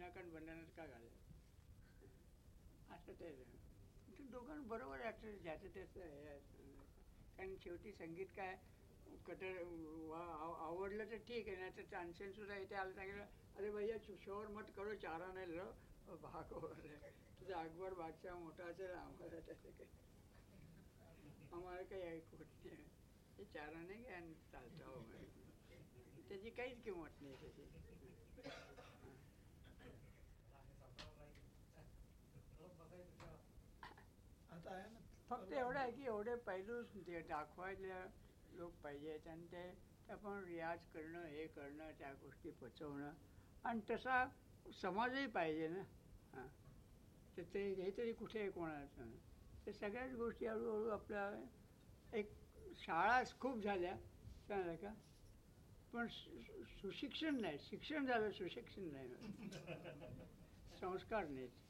विनाकारण बंधनात का घाल असं ते दोघं दोघांना बरोबर आहे ज्याचं त्याचं हे कारण शेवटी संगीत काय? कटर वा- आव- आवडलं तर ठीक आहे नाही तर तानसेन सुद्धा इथे आलं सांगितलं अरे भैया शोर मत करो चारा नाही लो. भाग हो तुझा अकबर बादशाह मोठा असेल आम्हाला त्याचं काही आम्हाला काही ऐकू नाही. ते चाराने घ्या चालतं हो. त्याची काहीच किंमत नाही त्याची. आहे फक्त एवढं आहे की एवढे पैलू ते दाखवायला लोक पाहिजेत आणि ते आपण रियाज करणं हे करणं त्या गोष्टी पचवणं आणि तसा समाजही पाहिजे ना हां तर ते हे तरी कुठे आहे कोणाचं ते सगळ्याच गोष्टी हळूहळू आपल्या एक शाळा खूप झाल्या चांगलं का पण सु- सुशिक्षण नाही शिक्षण झालं सुशिक्षण नाही संस्कार नाहीत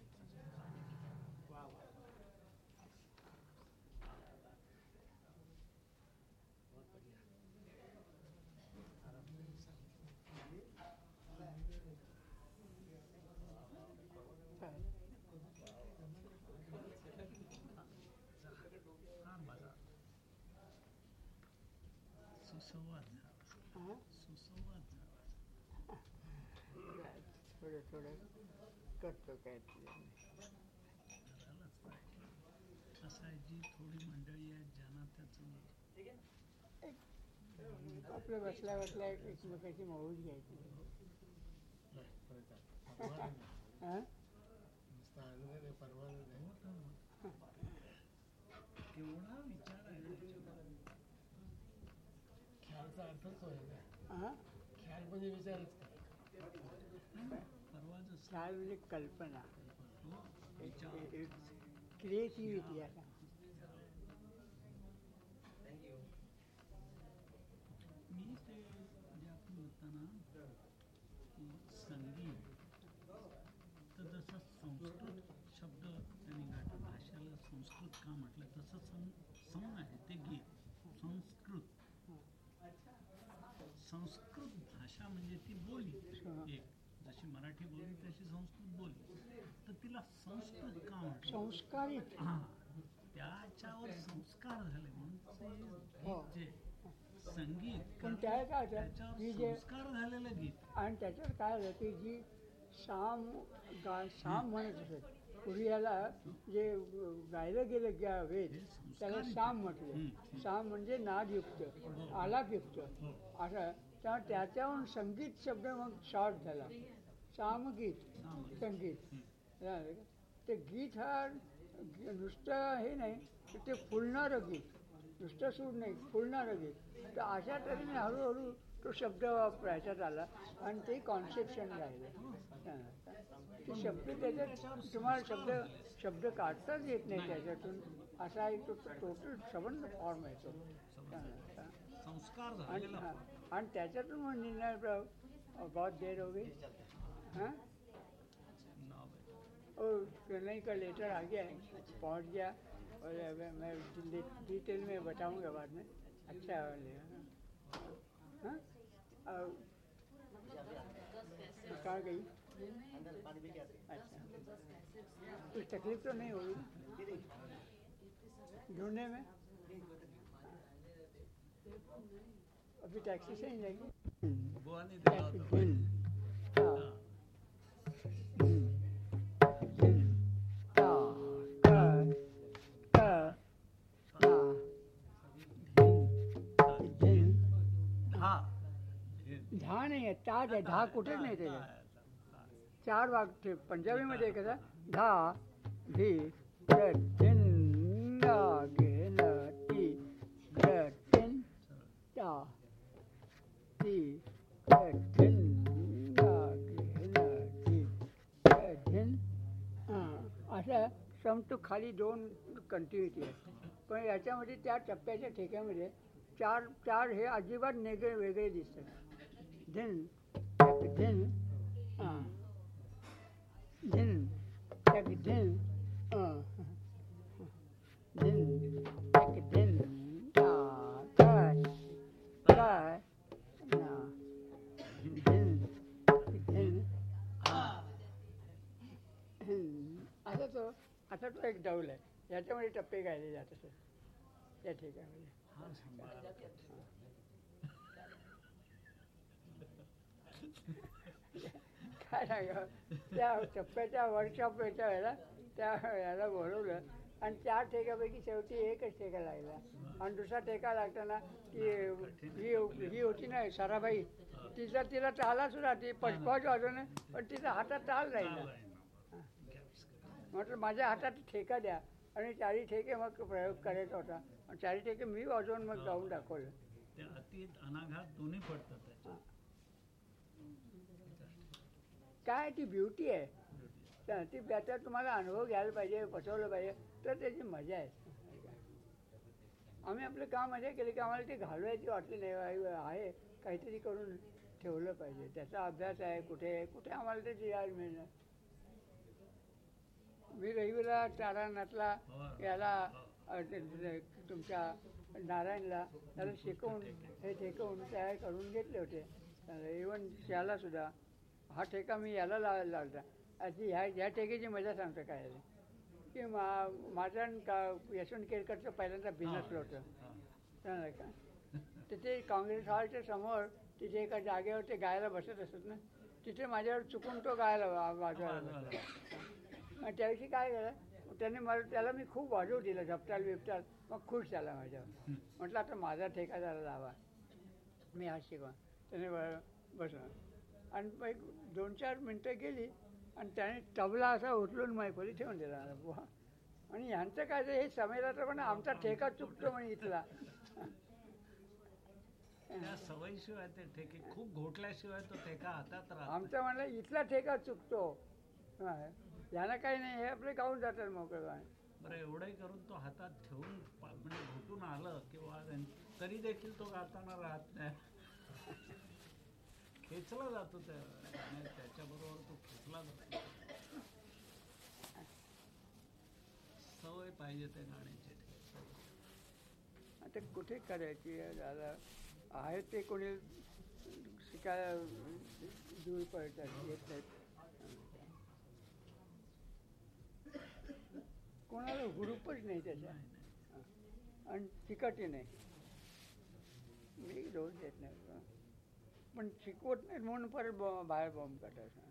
सुसंवाद झाला हां? सुसंवाद झाला थोडं थोडं करतो काय ते. करायलाच पाहिजे असं आहे जी थोडी मंडळी आहेत ज्यांना त्याचं आपलं बसल्या बसल्या एकमेकाची मौज घ्यायची हां? केवढा विचार आहे त्याच्यामध्ये. ख्यालचा अर्थच होय ना हां? ख्याल म्हणजे कल्पना. क्रिएटिव्हिटी आता मी ते म्हणजे आपण म्हणताना की संगीत तर जसं संस्कृत शब्द त्यांनी गाठला भाषेला संस्कृत का म्हटलं तसं सं सम आहे ते गीत संस्कृत संस्कृत भाषा म्हणजे ती बोली एक तशी संस्कृत बोली तर तिला संस्कृत का संस्कारित हा. त्याच्यावर संस्कार झाले म्हणून ते हो. जे संगीत पण त्या काय त्याच्यावर संस्कार झालेलं गीत. आणि त्याच्यात काय झालं की जी साम गा साम म्हणत असत पूर्वी याला जे गायलं गेलं गा वेद त्याला साम म्हटलं. साम म्हणजे नादयुक्त आलापयुक्त. असं. त्या त्याच्याहून संगीत शब्द मग शॉर्ट झाला. सामगीत संगीत? ते गीत हा नुसतं हे नाही ते फुलणारं गीत. नुसतं सूर नाही फुलणारं गीत. तर अशा तऱ्हेने हळूहळू तो शब्द वापरायच्यात आला आणि ते कॉन्सेप्शन राहिलं. ते शब्द त्याच्यात तुम्हाला शब्द शब्द काढताच येत नाही त्याच्यातून. असा एक तो टोटल सबंध फॉर्म आहे तो. संस्कार आणि त्याच्यातून प्र- बहुत देर हो? और चेन्नई का लेटर आ गया है। पहुँच गया। और मैं डिटेल में बताऊँगा बाद में। अच्छा है हाँ। और कहाँ गई? अच्छा। कुछ तकलीफ़ तो नहीं होगी? ढूँढने में? अभी टैक्सी से ही जाएँगे? धा धा नाही आहे ताज आहे धा कुठेच नाही त्याच्यात चार वाग ते पंजाबीमध्ये कसं धा धी न, ती न, असं समतो खाली दोन कंटिन्युटी आहे पण याच्यामध्ये त्या टप्प्याच्या ठेक्यामध्ये चार चार हे अजिबात नेगे वेगळे दिसतात. झिन झिन हां. झिन टक झिन हां झिन टक झिन काय आता तो आता तो एक डौल आहे. याच्यामध्ये टप्पे गायले जात असत या ठिकाणी. हा काय सांगा त्या टप्प्याच्या वर्कशॉप याच्या वेळेला त्या याला बोलवलं. आणि चार ठेक्यापैकी शेवटी एकच ठेका लागला. आणि दुसरा ठेका लागताना ती ही ही होती ना साराबाई. तिचा तिला टाला सुद्धा ती पचपाच वाजवणे पण तिचा हातात टाल ना. म्हटलं माझ्या हातात ठेका द्या. आणि चारी ठेके मग प्रयोग करायचा होता. आणि चारी ठेके मी वाजवून मग गाऊन दाखवलं. ते अति अनाघात दोन्ही पडतात. काय ती ब्युटी आहे? ती त्याचा तुम्हाला अनुभव घ्यायला पाहिजे बसवलं पाहिजे तर त्याची मजा आहे. आम्ही आपलं काम मजा केली की आम्हाला ती घालवायची वाटली नाही आहे- काहीतरी करून ठेवलं पाहिजे. त्याचा अभ्यास आहे कुठे कुठे आम्हाला त्याची याद मिळणार? मी रविला तारानाथला याला ते- ते- तुमच्या नारायणला त्याला शिकवून हे ठेकवून तयार करून घेतले होते. इवन त्याला सुद्धा हा ठेका मी याला लावायला लावला. आधी ह्या ह्या ठेक्याची मजा सांगतो काय. की मा माझं का यशवंत केरकरचं पहिल्यांदा बिनसलं होतं. हा. चांगलं का? तिथे काँग्रेस हॉलच्या समोर तिथे एका जागेवर ते गायला बसत असत ना तिथे माझ्यावर चुकून तो गायला वाजवायला आणि त्या दिवशी काय झालं? त्याने मला त्याला मी खूप वाजवू दिलं झपटाल बिपटाल मग खुश झाला माझ्यावर. म्हटलं आता माझा ठेका जरा लावा मी हा शिकवा. त्याने ब- बसला. आणि मग दोन चार मिनटं गेली आणि त्याने तबला असा उचलून मैफली ठेवून दिला. बुवा. आणि ह्यांचं काय हे समेराचं पण आमचा ठेका चुकतो म्हणे इथला. सवयीशिवाय ते ठेके खूप घोटल्याशिवाय तो ठेका हातात आमचं म्हणलं इथला ठेका चुकतो. याला काही नाही हे आपले गाऊन जातात मोकळं बरं एवढंही करून तो हातात ठेवून पा- म्हणजे घोटून आलं किंवा तरी देखील तो गाताना राहत नाही. खेचला जातो त्या आणि त्याच्याबरोबर तो खेचला जातो. सवय पाहिजे त्या गाण्याची. आता कुठे करायची आहे? दादा आहे ते कोणी शिकायला दूर पडतात येत नाहीत. कोणाला हुरूपच नाही त्याच्या नाही, नाही. आणि तिकटही नाही. मी दोष देत नाही. पण शिकवत नाहीत म्हणून परत बाहेर बॉम्ब काढायचा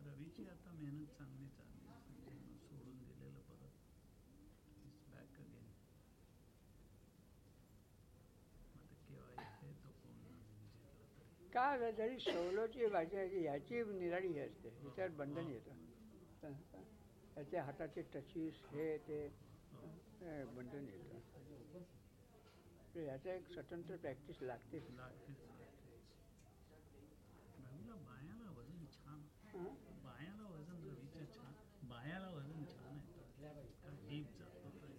रवीची आता मेहनत चांगली चालली. सोडून दिलेलं परत. बॅक अगेन का जरी सवलोची भाषा आहे की ह्याची निराळी हे असते. ह्याच्यात बंधन येतं. त्याच्या हाताचे टचीस हे ते बंधन येतं. तर ह्याचा एक स्वतंत्र प्रॅक्टिस लागतेच. बायाला वजन छान? बायाला वजन रवीचं छान बायाला वजन छान आहे का डीप जातो तो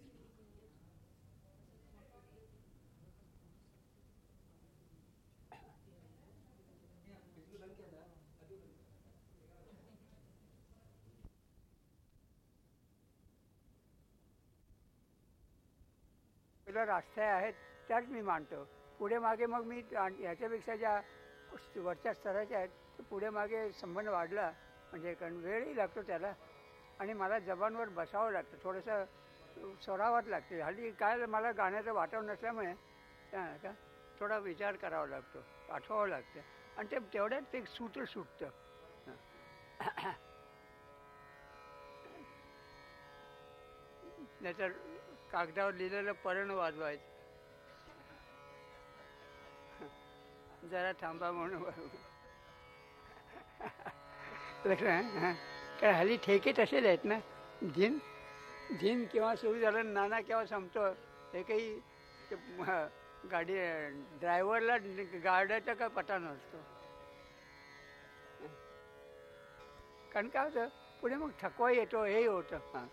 ज्या राष्ट्र आहेत त्याच मी मानतो. पुढे मागे मग मी ह्याच्यापेक्षा ज्या वरच्या स्तराच्या आहेत ते पुढे मागे संबंध वाढला म्हणजे कारण वेळही लागतो त्याला. आणि मला जबानवर बसावं लागतं थोडंसं सरावात लागते. हल्ली काय मला गाण्याचं वाटव नसल्यामुळे का थोडा विचार करावा लागतो आठवावं लागतं. आणि ते तेवढ्यात ते सूत्र सुटतं. नाहीतर कागदावर लिहिलेलं परण वाजवायचं. जरा थांबा म्हणून हां. कारण हल्ली ठेके तसेच आहेत ना. झिन झिन केव्हा सुरू झालं नाना केव्हा संपतो हे काही गाडी ड्रायव्हरला गाड्याचा काय पटा नसतो. कारण काय होतं पुढे मग थकवा येतो हेही होतं. हां.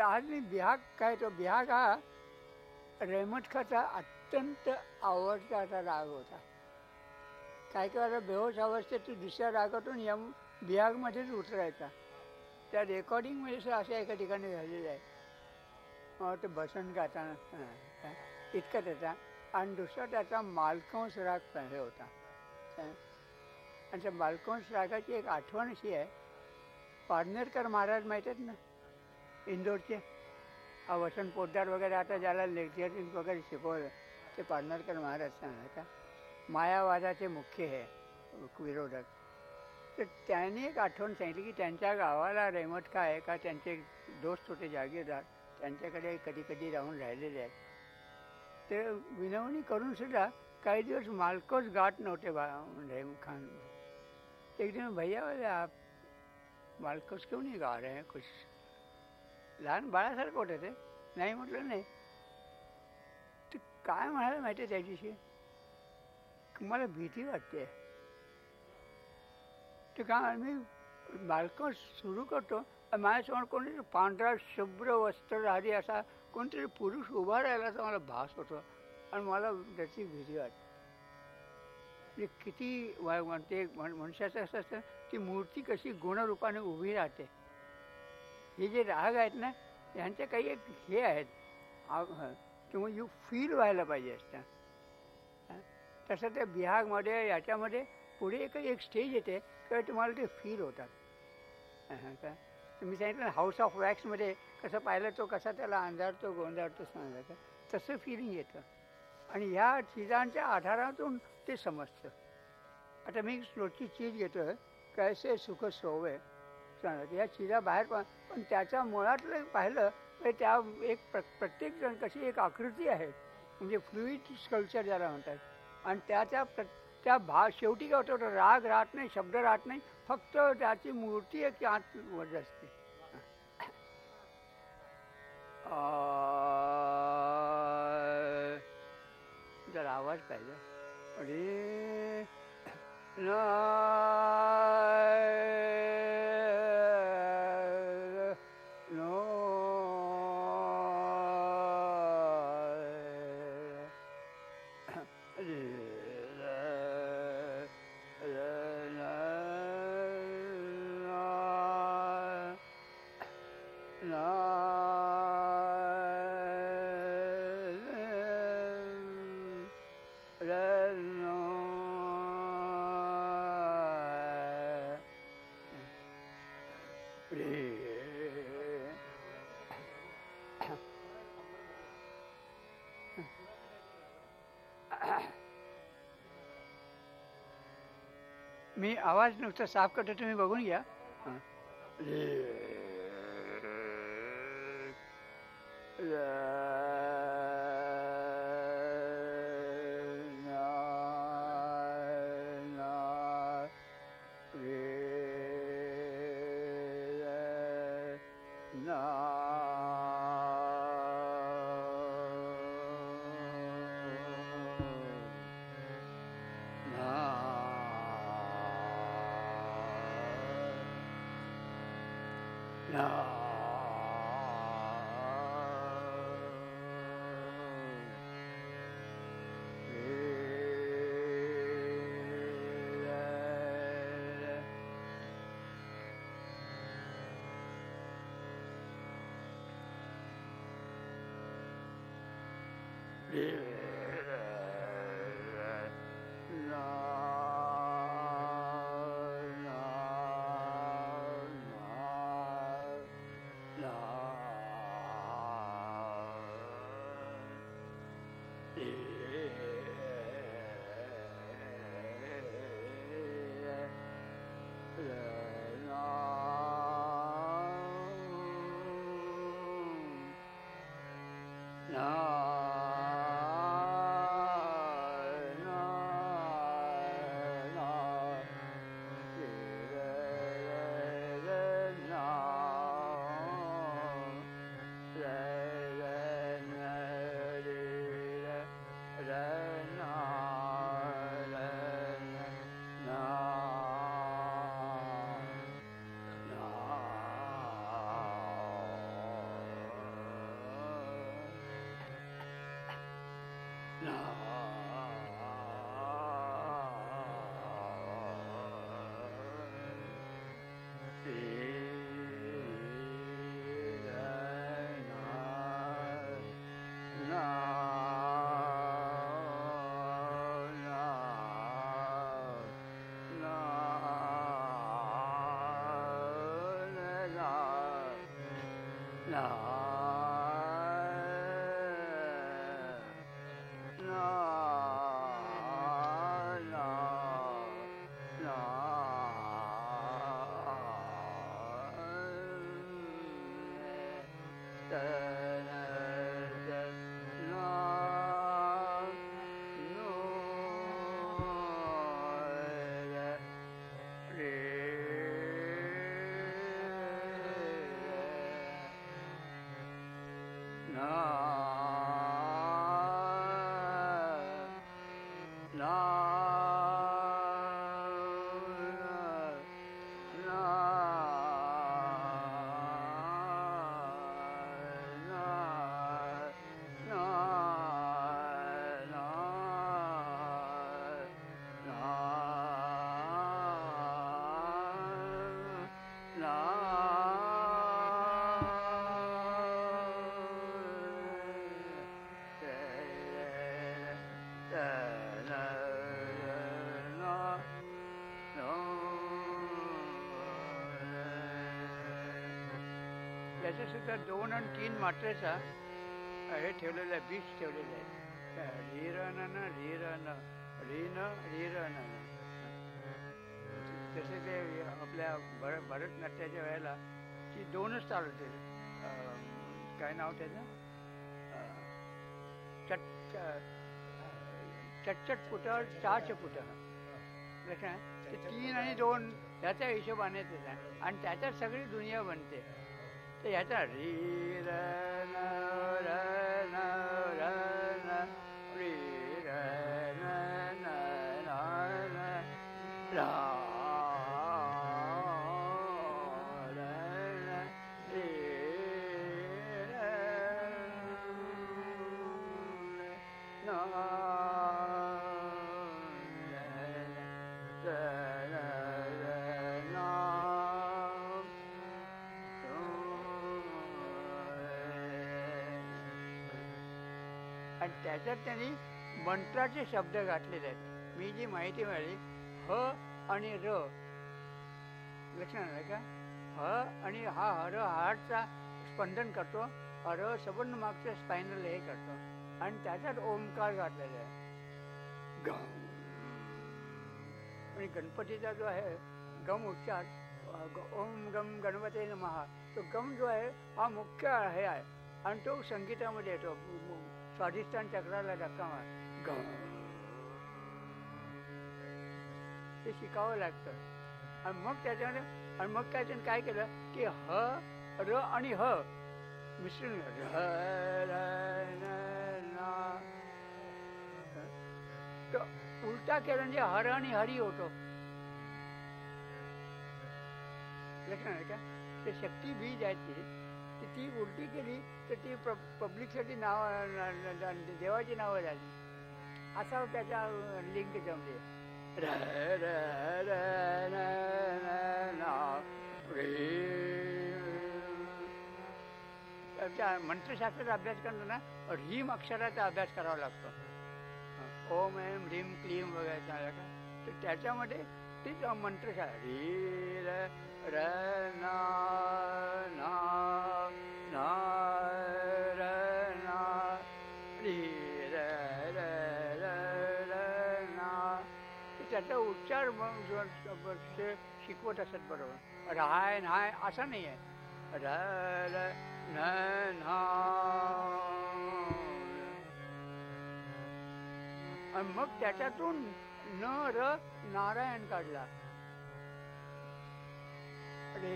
तर आज मी बिहाग काय तो बिहाग हा रेमटखाचा अत्यंत आवडता असा राग होता. काय काय बेहोश अवस्थेत तू दुसऱ्या रागातून यम बिहागमध्येच उतरायचा. त्या रेकॉर्डिंगमध्ये सुद्धा असं एका ठिकाणी झालेलं आहे. ते वाटतं गाताना इतका त्याचा. आणि दुसरा त्याचा मालकंस राग हे होता. आणि त्या मालकंस रागाची एक आठवण अशी आहे. पारनेरकर महाराज माहीत आहेत ना? इंदोरचे. हा वसंत पोद्दार वगैरे आता ज्याला लेक्चरिंग वगैरे शिकवलं ते पारनेरकर महाराज सांगा का? मायावादाचे मुख्य हे विरोधक. तर त्यांनी एक आठवण सांगितली की त्यांच्या गावाला रेमटका आहे का? त्यांचे दोस्त होते जागीरदार. त्यांच्याकडे कधी कधी राहून राहिलेले आहेत. ते विनवणी करून सुद्धा काही दिवस मालकोच गाठ नव्हते बा रेम खान. एक दिन भैया आप मालकोच क्यों नहीं गा रहे हैं? कुछ लहान बाळासारखं होतं ते. नाही म्हटलं नाही. ते काय म्हणायला माहिती आहे त्याच्याशी? मला भीती वाटते. ते काय मी बालकं सुरू करतो. माझ्यासमोर कोणीतरी पांढरा शुभ्र वस्त्रधारी असा कोणतरी पुरुष उभा राहिला तर मला भास होतो. आणि मला त्याची भीती वाटते. म्हणजे किती वाय म्हणते मनुष्याचं असं असतं ती मूर्ती कशी गुणरूपाने उभी राहते. हे जे राग आहेत ना यांचे काही एक हे आहेत. किंवा यू फील व्हायला पाहिजे असतं. तसं त्या बिहागमध्ये याच्यामध्ये पुढे एक एक स्टेज येते किंवा तुम्हाला ते फील होतात. का? तुम्ही सांगितलं हाऊस ऑफ वॅक्समध्ये कसं पाहिलं तो कसा त्याला अंधारतो गोंधारतो सांगा तसं फिलिंग येतं. आणि ह्या चिजांच्या आधारातून ते समजतं. आता मी रोजची चीज घेतो कैसे सुख सोवे? सांगत. या चिरा बाहेर पा पण त्याच्या मुळातलं पाहिलं तर त्या एक प्र प्रत्येक जण कशी एक आकृती आहे. म्हणजे फ्लुईड स्कल्चर ज्याला म्हणतात. आणि त्याच्या प्र त्या भा शेवटी काय होतं राग राहत नाही शब्द राहत नाही. फक्त त्याची मूर्ती एक आत वज असते. आ, जरा आवाज पाहिजे. अरे आवाज नुसतं साफ करतो तुम्ही बघून घ्या. याच्या तर दोन आणि तीन मात्रेचा हे ठेवलेलं आहे बीच ठेवलेलं आहे. रिरण रिरण रीन रिरण तसे ते आपल्या भर भरतनाट्याच्या वेळेला ती दोनच ताल होते. काय नाव त्याचं? चट चटचट पुट चाच पुट लक्षात? आहे? ते तीन आणि दोन ह्याच्या हिशोबाने ते आणि त्याच्यात सगळी दुनिया बनते. तर ह्याचा री र न त्याच्यात त्यांनी मंत्राचे शब्द गाठलेले आहेत. मी जी माहिती मिळाली ह आणि र. लक्षण आलं का? ह आणि हा हर हार्टचा स्पंदन करतो हर सबंध मागचं स्पायनल हे करतो. आणि त्याच्यात ओंकार गाठलेला आहे. ग आणि गणपतीचा जो आहे गम उच्चार ओम गम गणपती महा तो गम जो आहे हा मुख्य हे आहे. आणि तो संगीतामध्ये येतो. स्वाधिष्ठान चक्राला धक्का मार. ते शिकावं लागतं. आणि मग त्याच्यामध्ये आणि मग त्याच्यानं काय केलं की ह र आणि ह मिश्रण र र न ना. तो उलटा केला म्हणजे हर आणि हरी होतो. लक्षात आहे का? ते शक्ती बीज आहे ती. ती ती उलटी केली तर ती पब्लिकसाठी नाव देवाची नावं झाली. असा त्याच्या लिंक जमले. र ना त्या मंत्रशास्त्राचा अभ्यास करताना ह्रीम अक्षराचा अभ्यास करावा लागतो. ओम एम ह्रीम क्लीम वगैरे तर त्याच्यामध्ये तीच मंत्र री र ना ना ना र ना. री र ना. त्याचा उच्चार मग शिकवत असत बरोबर. राहाय नाय असं नाही आहे. र र न ना. मग त्याच्यातून न र नारायण काढला. रे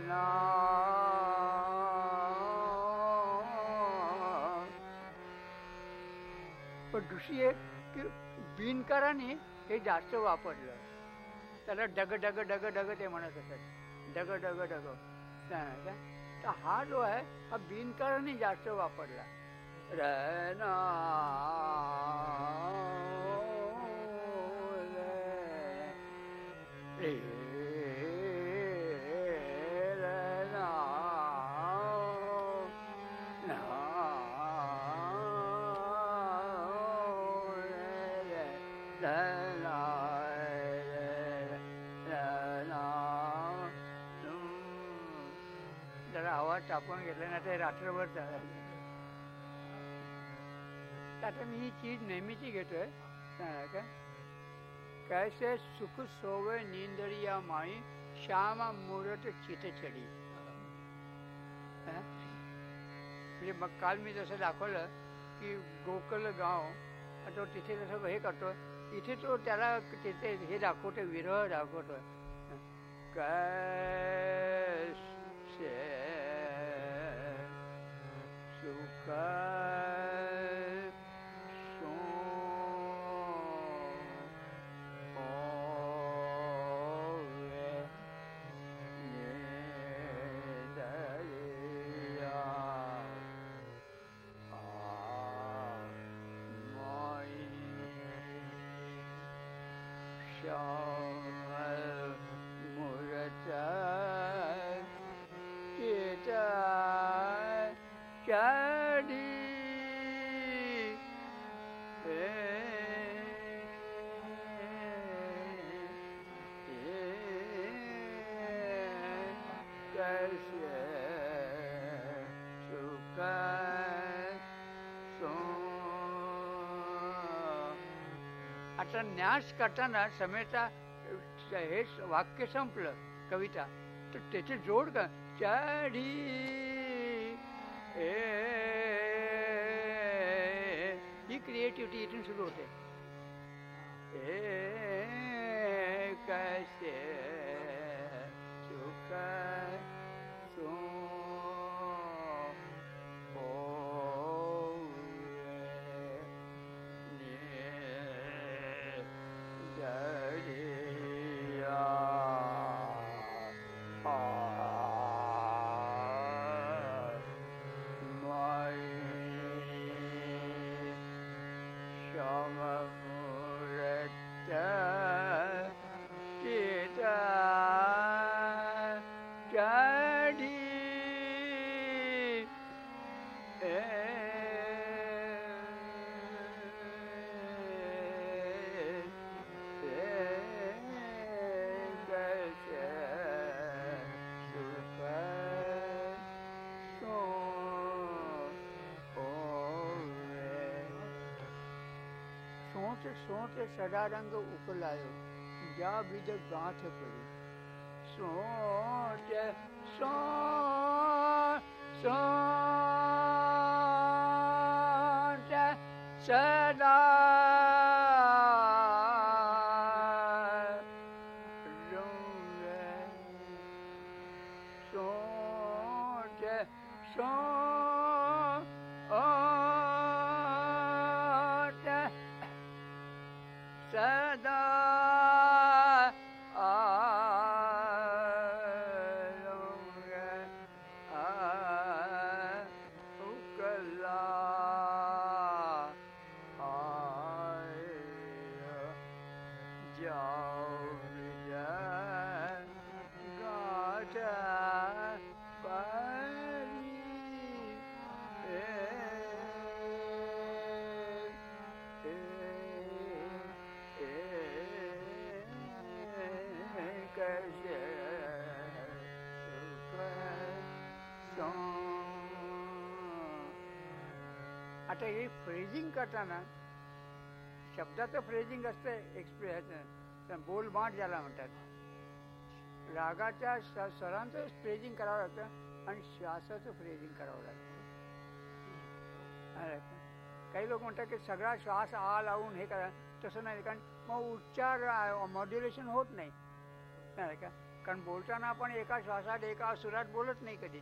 ना. पण दुसरी एक की बिनकाराने हे जास्त वापरलं. त्याला डग डग डग डग ते म्हणत असत डग डग डग. काय तर हा जो आहे हा बिनकाराने जास्त वापरला. र ना रे र ना ना रे र ना रे र ना जरा हवा टाकून घेतलं ना ते रात्रभर चालायचं तर आता मी ही चीज नेहमीची घेतोय. सांगा का? कैसे सुख सोवे या माई श्याम मुरत चित चढी म्हणजे मग काल मी जसं दाखवलं की गोकल गाव तो तिथे जसं हे करतो इथे तो त्याला तिथे हे दाखवतो विरह दाखवतो कैसे सुख आता न्यास करताना समेता हे वाक्य संपलं कविता. तर त्याची जोड का? चढी ए ही क्रिएटिव्हिटी इथून सुरू होते. ए कसे सोट सदा रंग उकलायो जा बिज गांठ पड़ी सोट सो सो आता हे फ्रेझिंग करताना शब्दाचं फ्रेझिंग असतं एक्सप्रेस बोलबाट ज्याला म्हणतात. रागाच्या स- स्वरांचं फ्रेझिंग करावं लागतं आणि श्वासाचं फ्रेझिंग करावं लागतं. काही लोक म्हणतात की सगळा श्वास आ लावून हे करा. तसं नाही कारण मग उच्चार मॉड्युलेशन होत नाही. नाही का कारण बोलताना आपण एका श्वासात एका सुरात बोलत नाही कधी.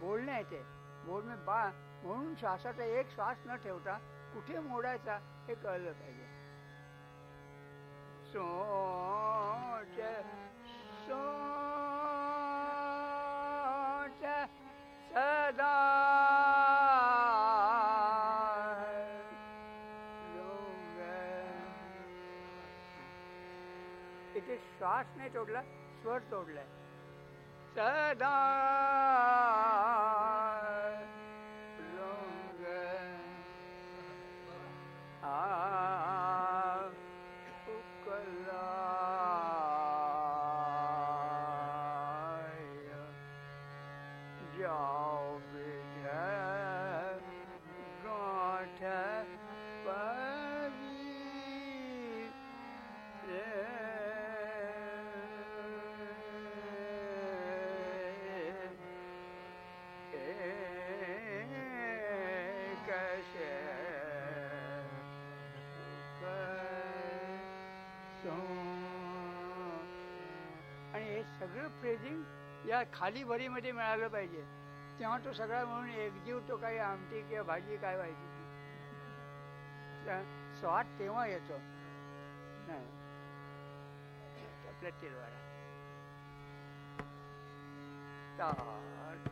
बोलणे येते बोलणे बा म्हणून श्वासाचा एक श्वास न ठेवता कुठे मोडायचा हे कळलं पाहिजे. सोच सोच सदा इथे श्वास नाही तोडला स्वर तोडलाय. सदा आ या खाली भरीमध्ये मिळालं पाहिजे तेव्हा तो सगळा म्हणून एकजीव तो काही आमटी किंवा भाजी काय व्हायची ती. त्या स्वाद तेव्हा येतो नाही आपल्या तिरवाडा ताट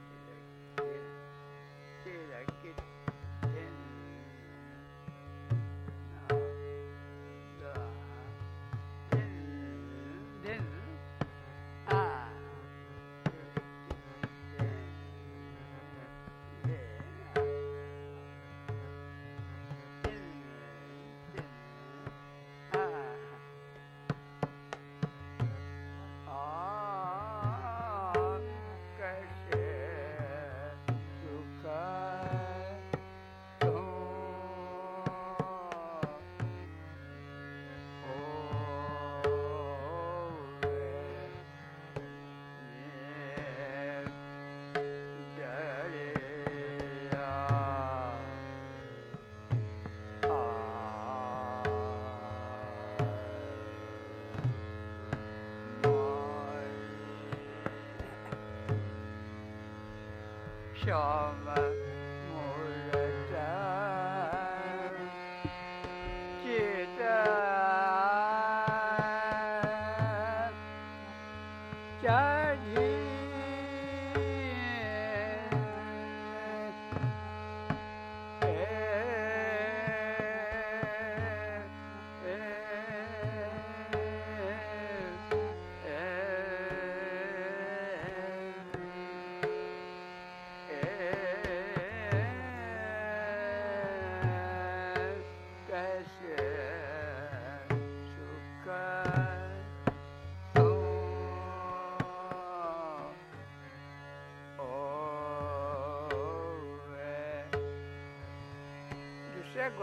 श्याम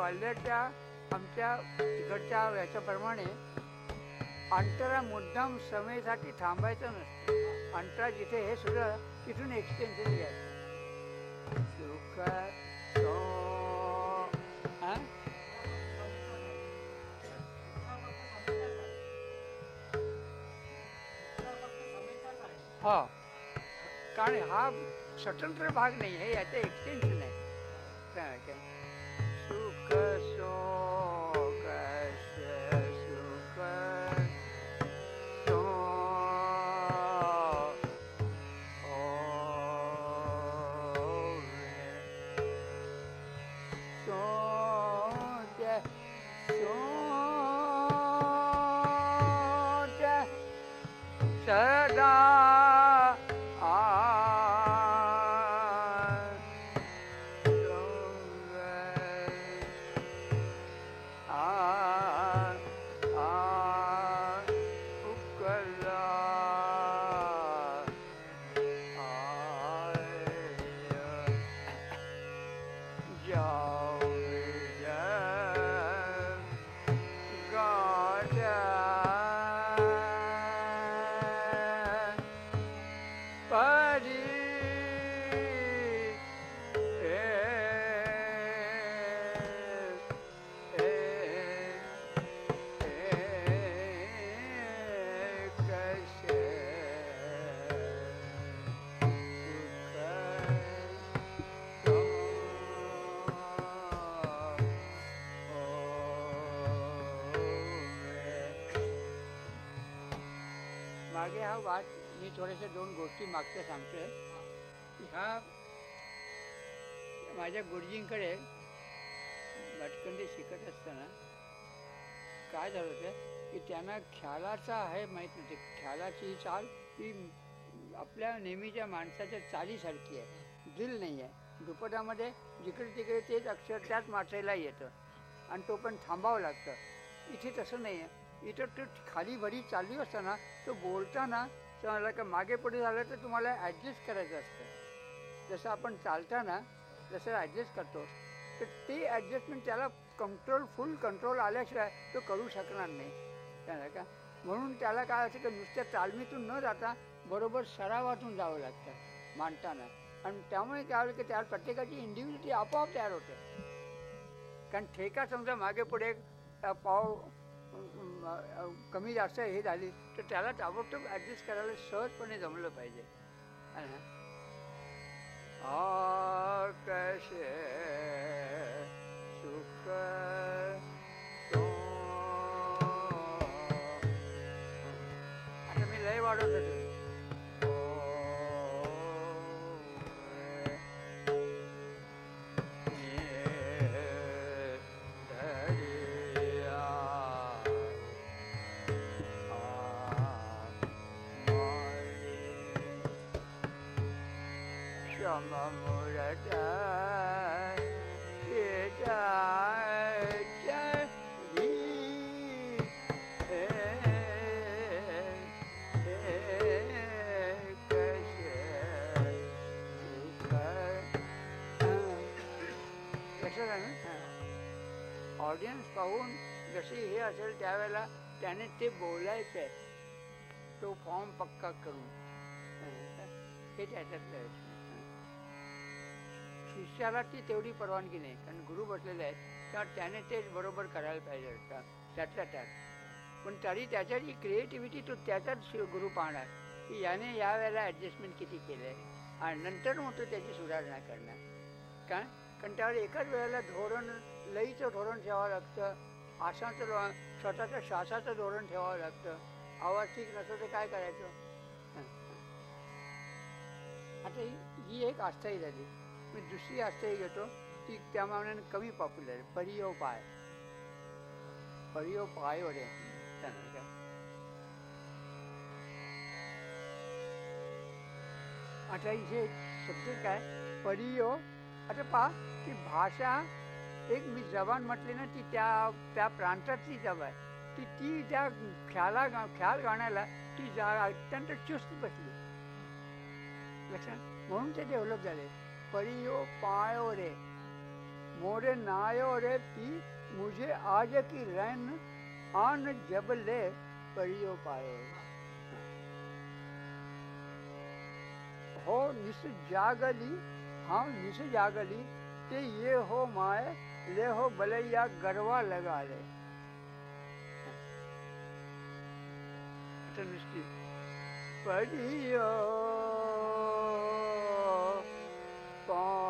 ग्वाल्हेरच्या आमच्या तिकडच्या याच्याप्रमाणे अंतरा मुद्दाम समेसाठी थांबायचं नसतं. अंतरा जिथे हे सगळं तिथून एक्सटेन्शन घ्यायचं. सुख हा? हो. कारण हा स्वतंत्र भाग नाही आहे याचे एक्सटेन्शन मागे हा वाद मी थोड्याशा दोन गोष्टी मागच्या सांगतोय ह्या माझ्या गुरुजींकडे भटकंडी शिकत असताना काय झालं होतं की त्यांना ख्यालाचा आहे माहीत नव्हते. ख्यालाची ही चाल ही आपल्या नेहमीच्या माणसाच्या चालीसारखी आहे. दिल नाही आहे. दुपटामध्ये जिकडे तिकडे तेच अक्षर त्याच मात्रेला येतं. आणि तो पण थांबावं लागतं. इथे तसं नाही आहे. इथं तो खाली भरी चालू असताना तो बोलताना तुम्हाला का मागे पुढे झालं तर तुम्हाला ॲडजस्ट करायचं असतं. जसं आपण चालताना जसं ॲडजस्ट करतो तर ते ॲडजस्टमेंट त्याला कंट्रोल फुल कंट्रोल आल्याशिवाय तो करू शकणार नाही. त्याला का? म्हणून त्याला काय असं की नुसत्या तालमीतून न जाता बरोबर सरावातून जावं लागतं मांडताना. आणि त्यामुळे काय होतं की त्या प्रत्येकाची इंडिव्हिज्युअलिटी आपोआप तयार होते. कारण ठेका समजा मागे पुढे पाव कमी जास्त हे झाली तर त्याला ताबडतोब ॲडजस्ट करायला सहजपणे जमलं पाहिजे. कसे सुख आता मी लय वाढवतो. ऑडियन्स पाहून जशी हे असेल त्यावेळेला त्याने ते बोलायचं आहे तो फॉर्म पक्का करून. हे त्याच्यातलं शिष्याला ती तेवढी परवानगी नाही. कारण गुरु बसलेले आहेत. तेव्हा त्याने ते बरोबर करायला पाहिजे त्या- त्यातल्या त्यात. पण तरी त्याच्या जी क्रिएटिव्हिटी तो त्याचाच गुरु पाहणार. की याने या वेळेला ॲडजस्टमेंट किती केलं? आहे आणि नंतर मग तो त्याची सुधारणा करणार. काय कारण त्यावर एकाच वेळेला धोरण लईचं धोरण ठेवावं लागतं. आसाचं स्वतःचं स्वतःच्या श्वासाचं धोरण ठेवावं लागतं. आवाज ठीक नसतो तर काय करायचं? आता ही ही एक अस्थायी झाली. मी दुसरी अस्थायी घेतो ती त्या मानाने कमी पॉप्युलर आहे. परियो पाय परियो पाय वडे. का? आता इथे शब्द काय? परियो आता पहा ती भाषा एक मी जबान म्हटली ना ती त्या त्या प्रांतातली जब आहे. ती ती त्या ख्याला गा ख्याल गाण्याला ती जा अत्यंत चुस्त बसली. लक्षात म्हणून ते डेव्हलप झाले. परियो पायो रे। मोरे नायो रे पी, मुझे आज की रैन आन जब ले परियो पायो। हो निस जागली हाँ निस जागली, ते ये हो माए, ले हो बलैया गरवा लगा ले। परियो पायो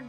और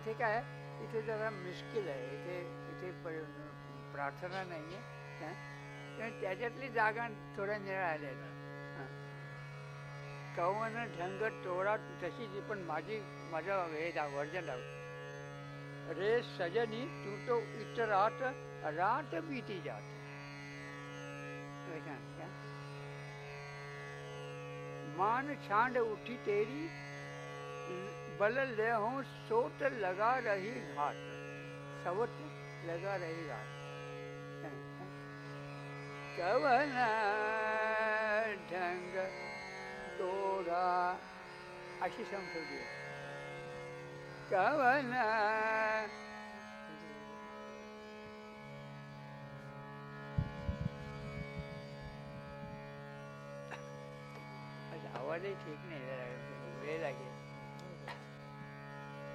इथे काय आहे? इथे जरा मुश्किल आहे. इथे इथे प- प्रार्थना नाही आहे त्याच्यातली जागा थोड्या निळ्या आहेत. कवन ढंग टोळा तशी जी पण माझी माझ्या हे दाव वर्जन दाव रे सजनी तू तो इतर रात रात बीती जात. मान छांड उठी तेरी बल ले हूँ सोट लगा रही घाट सवट लगा रही घाट कवन ढंग तोरा अशी संस्कृती आहे. कवन अच्छा, आवाजही ठीक नाही जरा वेळ लागेल कवन ढंग तोरा रे सजनी हं? कवन ढंग तोरा नुसतं तोरा असे नाही कवन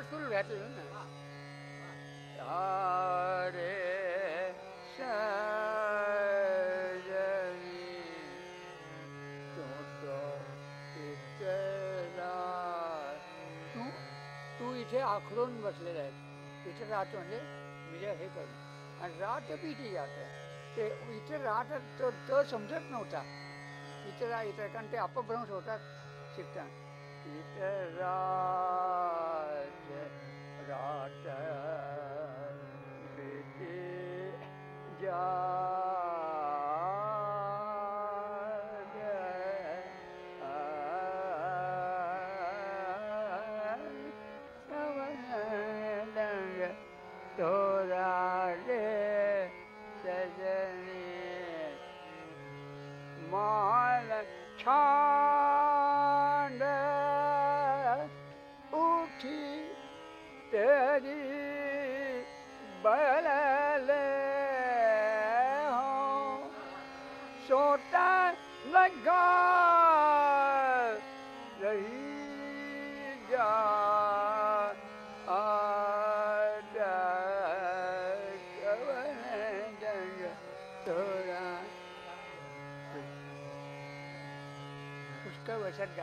कसं पर्पजफुल घातलं ना. तारे तू तू इथे आखडून बसलेला आहे इथे राहतो म्हणजे विजय हे करून. आणि रात पिठी जात ते इथे राहत तर तो समजत नव्हता. इथे रा इथे कारण ते अपभ्रंश होतात शिकताना. राट ीतराच जा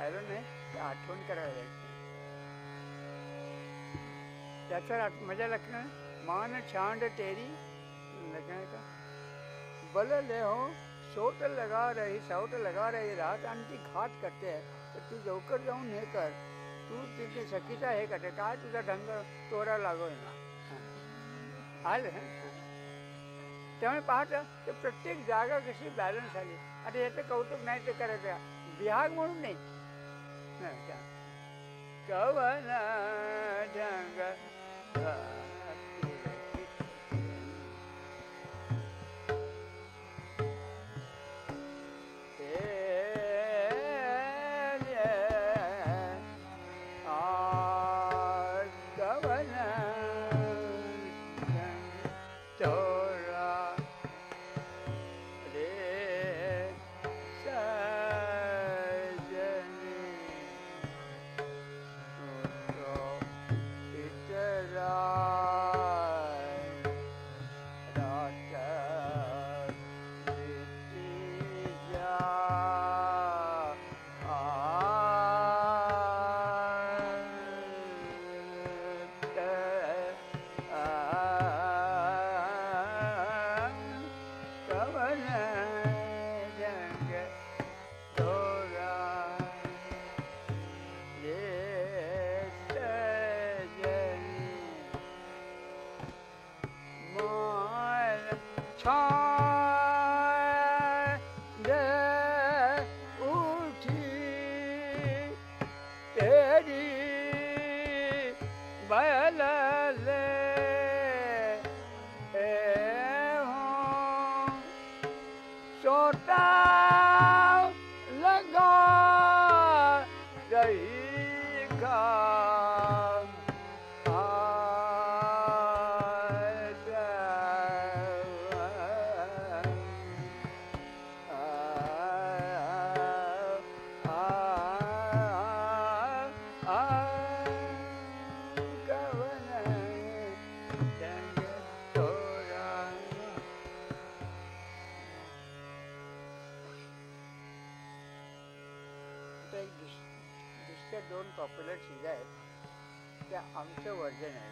राहिलो नाही आठवण करायला त्याचं माझ्या आठ- लक्षण मान छांड तेरी लक्षण का? बल ले हो सोट लगा रही सावट लगा रही राहत आणि ती घाट करते तर तू लवकर जाऊन हे कर. तू तिथे सखीचा हे करते काय तुझा ढंग तोरा लागोय ना? आलं हं? त्यामुळे पाहता ते प्रत्येक जागा कशी बॅलन्स आली आता याचं कौतुक नाही ते करायचं. बिहाग म्हणून नाही. हं, का? 사 शिजायत त्या आमचं वर्जन आहे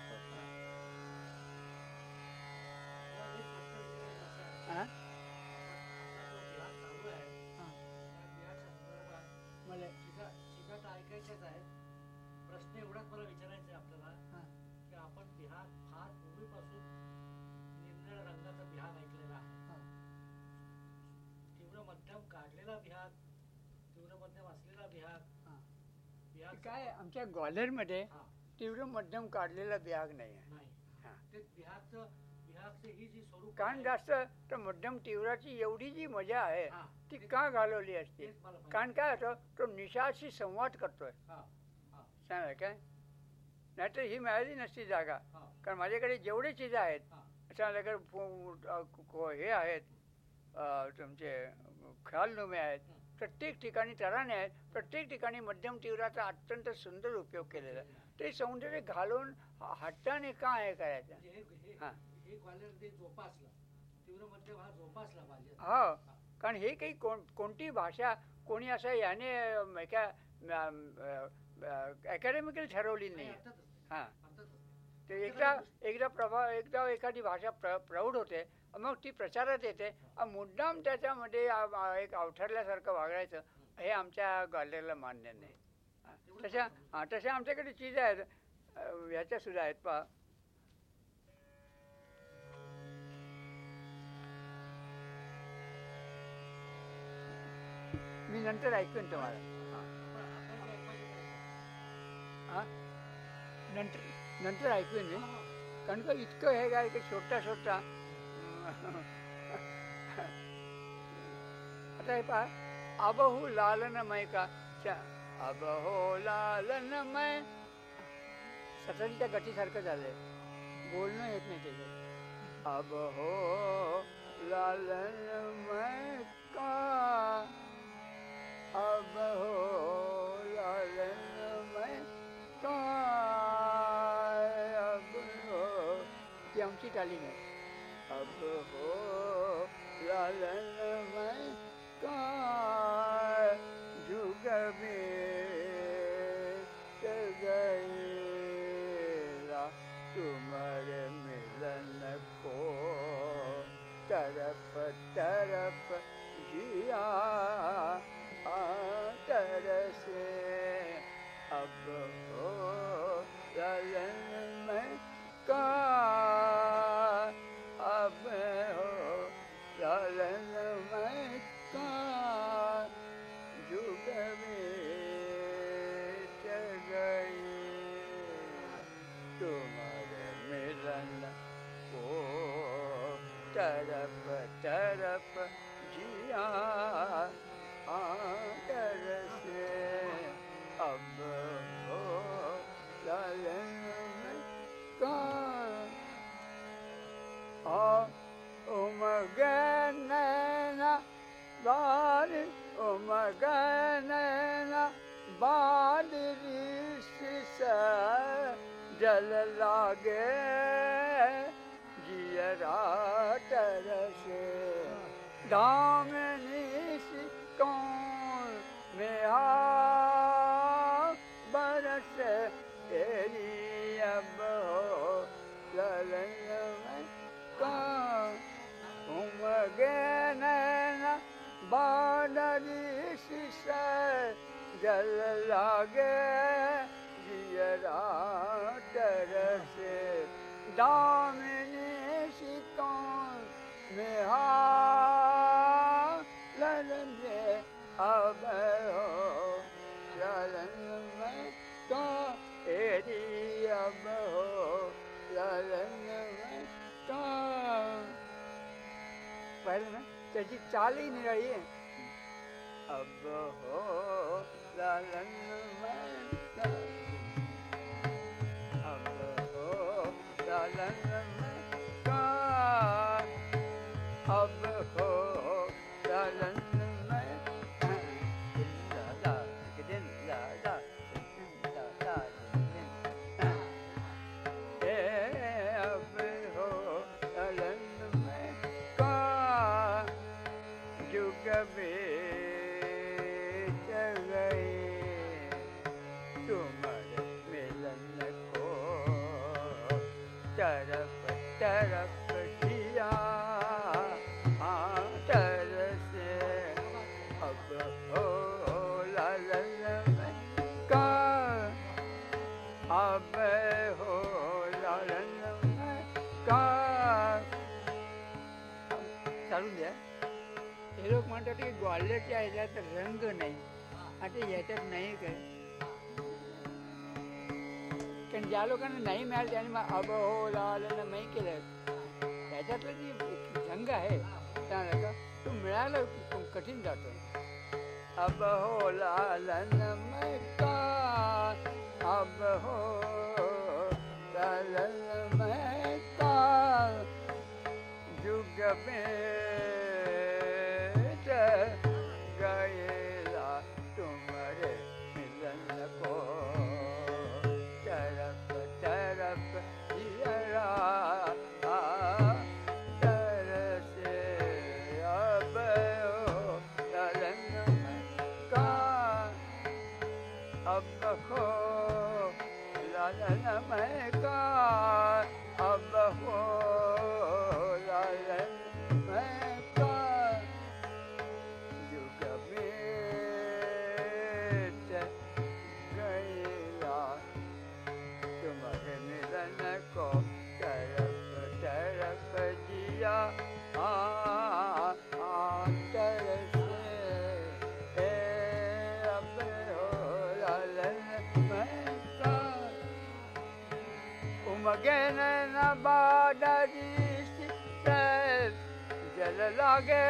काय आमच्या ग्वाल्हेरमध्ये तीव्र मध्यम काढलेला बिहाग नाही आहे. कारण जास्त तर मध्यम तीव्राची एवढी जी मजा आहे ती का घालवली असते. कारण काय होतं तो निशाशी संवाद करतोय. सांगा काय? नाहीतर ही मिळाली नसती जागा. कारण माझ्याकडे जेवढे चिजा आहेत हा. हे आहेत तुमचे ख्यालनुमे आहेत प्रत्येक ठिकाणी तराने आहेत प्रत्येक ठिकाणी मध्यम तीव्राचा अत्यंत सुंदर उपयोग केलेला आहे. ते सौंदर्य घालून ह- हट्टाने का हे करायचं? म्हणजे हे- हे- कारण हे काही कोण कोणती भाषा कोणी असं याने एका अकॅडमिकल ठरवली नाही, हां. ते एकदा एकदा प्रभा एकदा एखादी भाषा प्र प्रौढ होते मग ती प्रचारात येते. मुद्दाम त्याच्यामध्ये एक अवठरल्यासारखं वागायचं हे आमच्या ग्वाल्हेरला मान्य नाही. तशा हां तशा आमच्याकडे चीज आहेत. ह्याच्या सुद्धा आहेत पहा. मी नंतर ऐकून तुम्हाला. नंतर नंतर ऐकून मी कारण का इतकं हे काय की छोटा छोटा हे पहा अबहू लालनमय का च- अबहो लालनमय सतरीच्या गटीसारखं झालंय. बोलणं येत नाही त्याच्यात. अबहो लालनमय का? अबहो लालनमय काय अब हो ती आमची तालीम आहे अब हो लालन काय जुग गईला तुम्हारे मिलन को तरफ तरफ जिया आ तरसे हा करस अप हो हा उमग नैना बारी उम नैन बार षि से जल लागे जिया करस दामनी सी कौन में आ बरस तेरी अब हो ललन में कौन उमगे नैना बादरी शीशे जल लागे जियरा तरसे दामिनी शिकौन में हा ललन में अब हो में तो एरी अब हो ललन में तो पाहिलं ना त्याची चालही निराळी आहे अब हो लालन में अब हो में म्हणतात की ह्याच्यात रंग नाही. आता याच्यात नाही काय. कारण ज्या लोकांना नाही मिळालं त्याने मग अब हो नाही केलं. त्याच्यातलं जी रंग आहे त्या का तो मिळालं कठीण जातो. अब हो लालन का? अब हो लालन का? जुग में लागे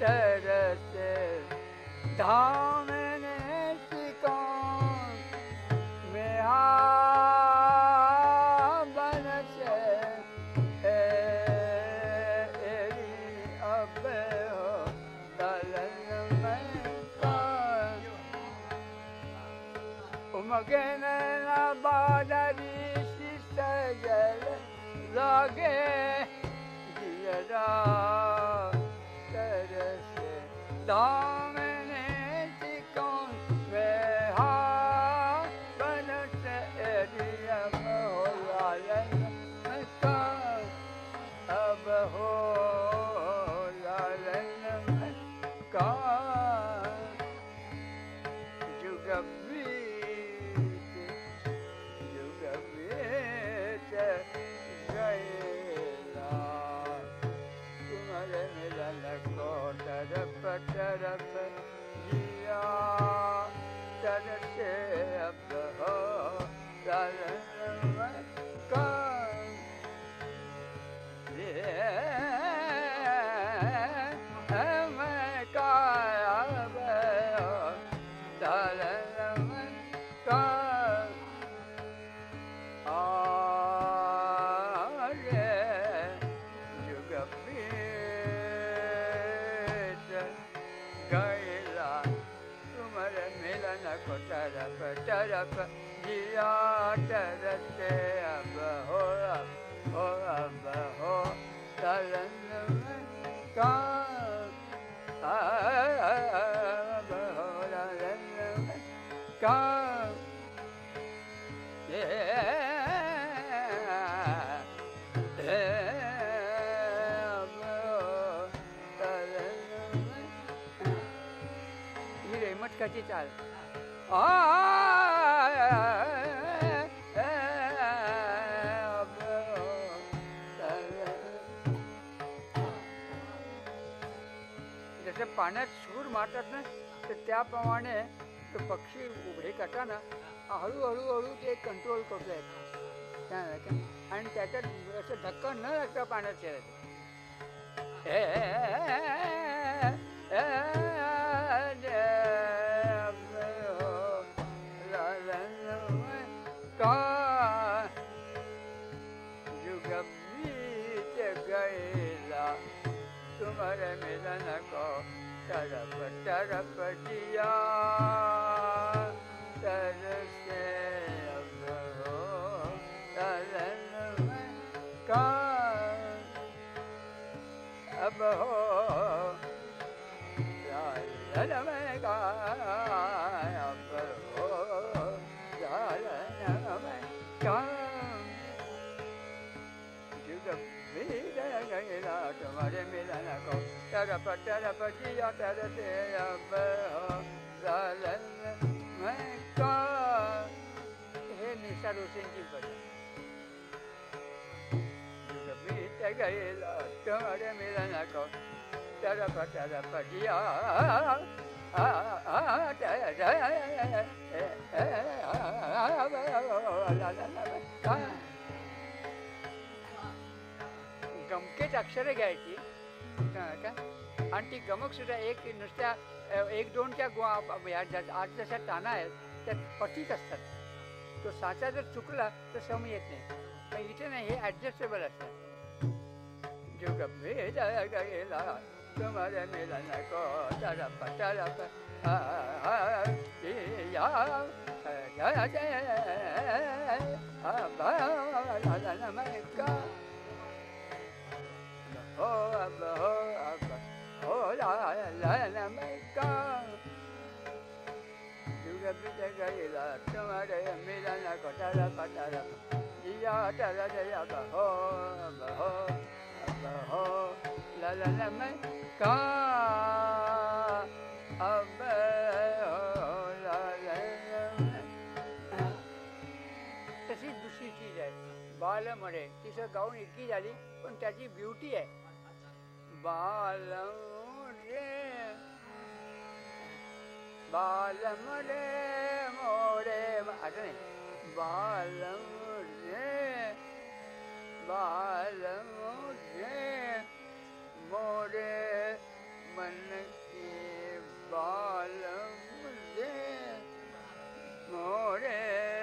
तरसे धाम ने Oh. तरफ जिया तरसे अब हो अब हो अब हो तलन में का अब हो तलन में का हो रेमटकाची चाल. आ जसे पाण्यात सूर मारतात ना तर त्याप्रमाणे तो पक्षी उभे करताना हळूहळू हळू ते कंट्रोल करत आहेत. आणि त्याच्यात असं धक्का न लागता पाण्यात हे तुम्हारे मिलन को तरफ तरफ दिया को तरफ तरफ जिया तरसे अब हो लालन में का हे निशा रोशनची भजन युग बीत गएला तुम्हारे मिलन को तरफ तरफ जिया आ, आ, तरसे अब हो लालन में का गमकेच अक्षरं घ्यायची. का- का? आणि ती गमक सुद्धा एक नुसत्या एक दोनच्या त्या या ज्या- आठ जशा टाणा आहेत त्यात पटीत असतात. तो साचा जर चुकला तर सम येत नाही. पण इथे नाही हे ॲडजस्टेबल असतात जो भेदा गेला तुम्हाला मेला नको तरफ तरफ या, तशीच दुसरी चीज आहे. बाल म्हणे तिचं गाऊन इतकी झाली पण त्याची ब्युटी आहे. बालमडे बालमडे मोडे असं नाही. बालमडे बालमडे मोडे मन के बालमडे मोरे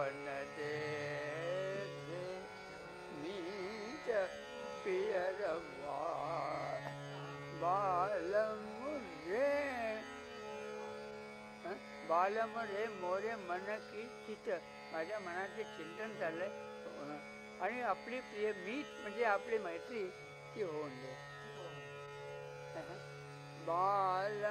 पण दे दे नीच पियर बालमुरे बालमुरे मोरे मन की चित माझ्या मनाचे चिंतन झालंय आणि आपली प्रिय मीच म्हणजे आपली मैत्री ती होऊन दे बाल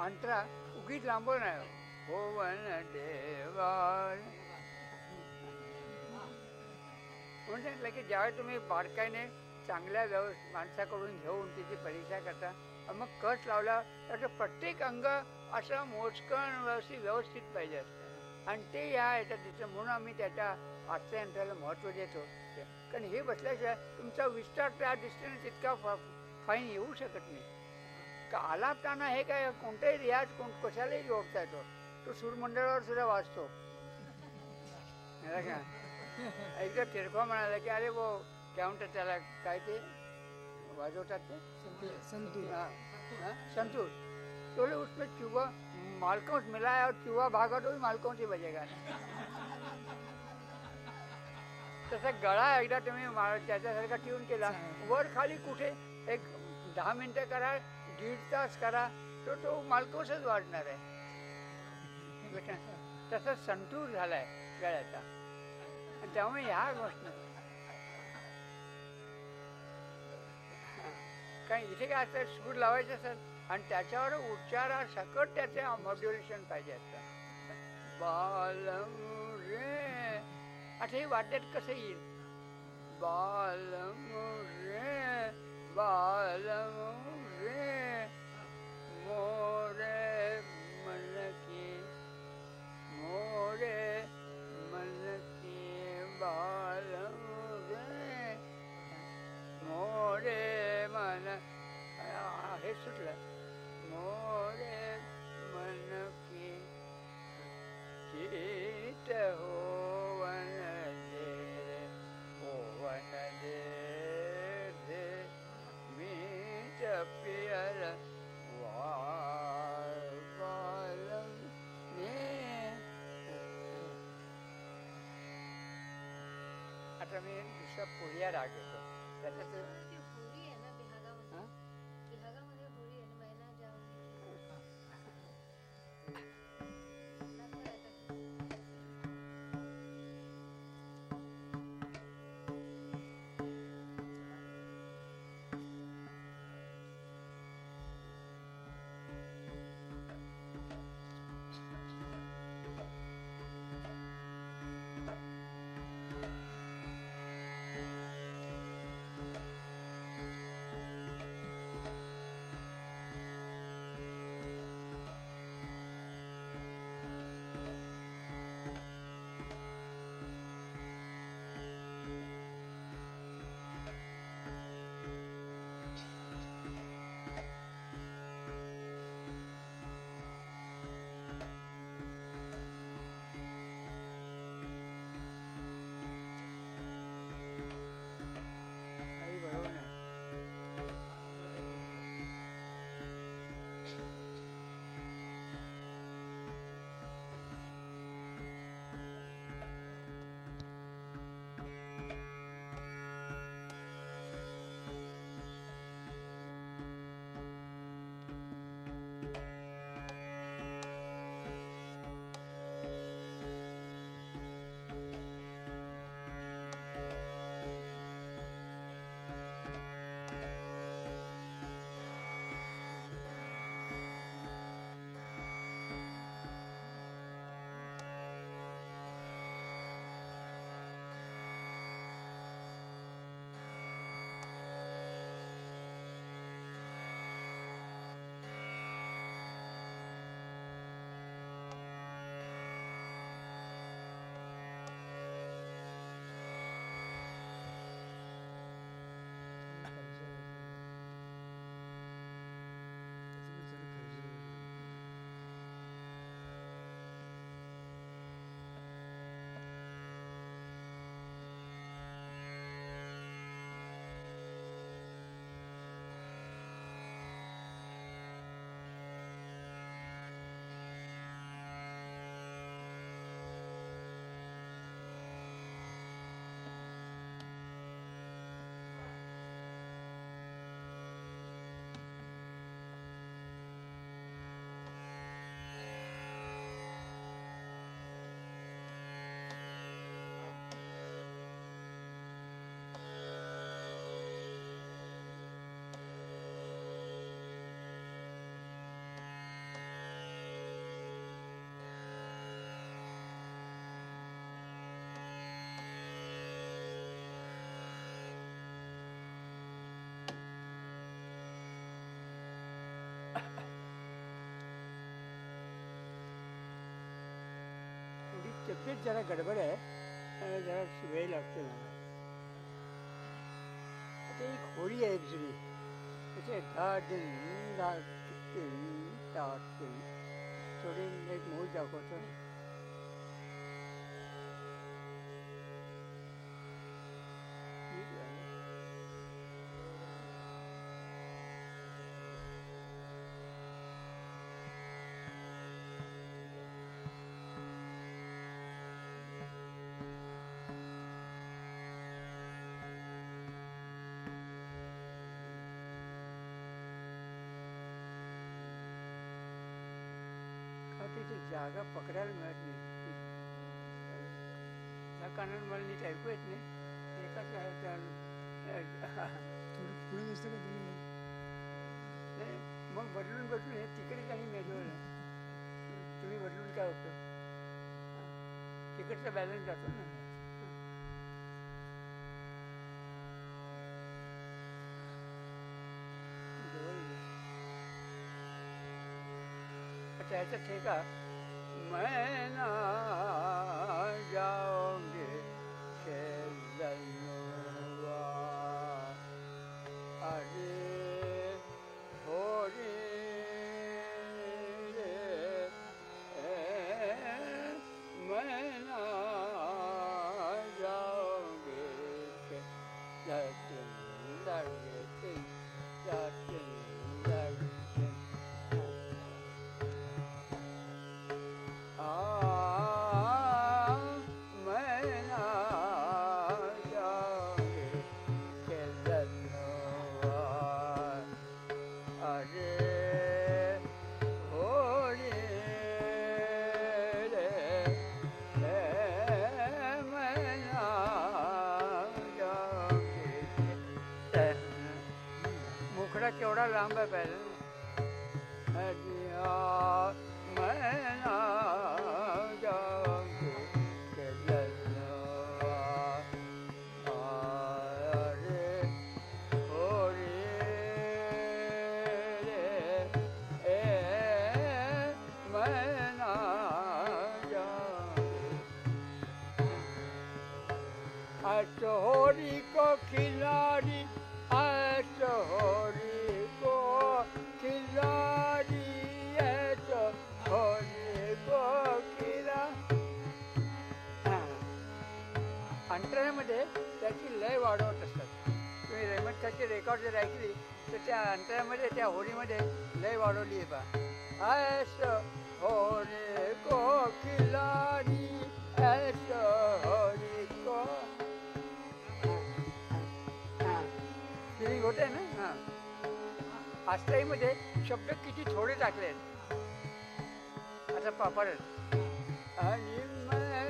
अंतरा उगीच लांबव नाही हो. होवन देवा म्हणजे की ज्यावेळी तुम्ही बारकाईने चांगल्या व्यव माणसाकडून घेऊन तिची परीक्षा करता मग कट लावला तर प्रत्येक अंग असं मोजकण व्यवस्थित व्यवस्थित पाहिजे असतं. आणि ते या याच्यात दिसतं. म्हणून आम्ही त्याच्या आजच्या यंत्राला महत्त्व देतो. कारण हे बसल्याशिवाय तुमचा विस्तार त्या दृष्टीने तितका फाईन येऊ शकत नाही. का आलाप ताना हे काय कोणताही रियाज कोण कशालाही जोडता येतो तो सूरमंडळावर सुद्धा वाचतो. का एकदा तिरखा म्हणाला की अरे वो काय म्हणतात त्याला काय ते? वाजवतात ते? संतूर हाँ, संतूर. तो उसमें चूहा मालकों से मिला है और चूहा भागा तो भी मालकों से बजेगा. तसा गळा एकदा तुम्ही त्याच्यासारखा ट्यून केला. वर खाली कुठे एक दहा मिनिटं करा दीड तास करा तो तो मालकोसच वाढणार आहे. तसा संतूर झालाय गळ्याचा. आणि त्यामुळे ह्या गोष्टी कारण इथे काय असतं सूर लावायचे असतात आणि त्याच्यावर उच्चारा सकट त्याचे मॉड्युलेशन पाहिजे असतं. बालम रे आता हे वाद्यात कसं येईल? बालम रे बालम रे मोरे मनकी मोरे मनकी की बाल मोरे मन आ, हे सुटलं. मोरे मन की चित होवन दे रे, होवन दे दे मीच पियर आता मी दुसरा पुढ्या राग येतो त्याच्यात तब्येत जरा गडबड आहे अं, जरा वेळ लागतो मला आता एक होळी आहे एक जुनी त्याचे दहा दिन दहा तीन दहा तीन थोडी एक मूळ दाखवतो जागा पकडायला मिळत नाही. त्या कानानं मला नीट ऐकू येत नाही. एकाच पुढे दिसतं का नाही, मग बदलून बदलून हे तिकडे काही मेजवर तुम्ही बदलून काय होतं? तिकडचा बॅलन्स जातो ना. अच्छा ह्याच्यात हे का मुखडा केवढा लांब आहे पाहिजे तुम्ही रेकॉर्ड जर ऐकली तर त्या अंतरामध्ये त्या होळीमध्ये लय वाढवली आहे बा. ऐस होरे को खिलाडी ऐस होरी को फिलिंग होते ना? हां. आश्रयीमध्ये शब्द किती थोडे टाकले आहेत. आता पापड आणि मला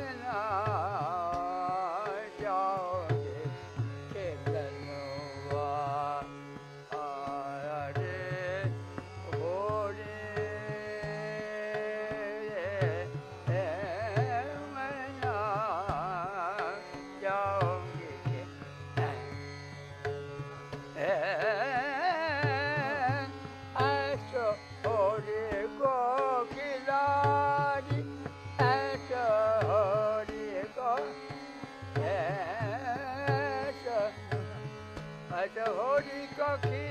होरी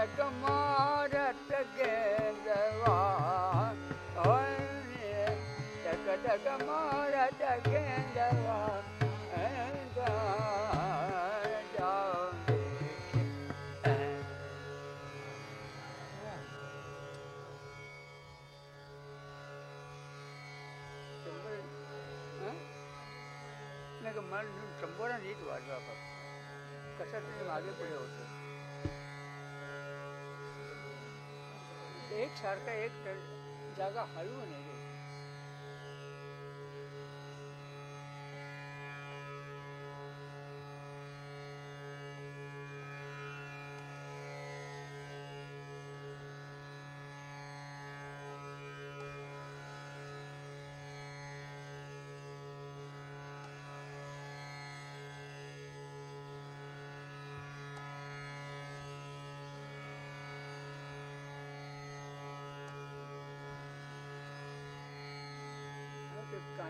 टक मारत गेंदवा होरे टक टक मारत गेंदवा ऐसा मला संपूर्ण नीट वाजवा फक्त. कसं तरी मागे पुढे होतं. एक सारखा एक जागा हलवू नये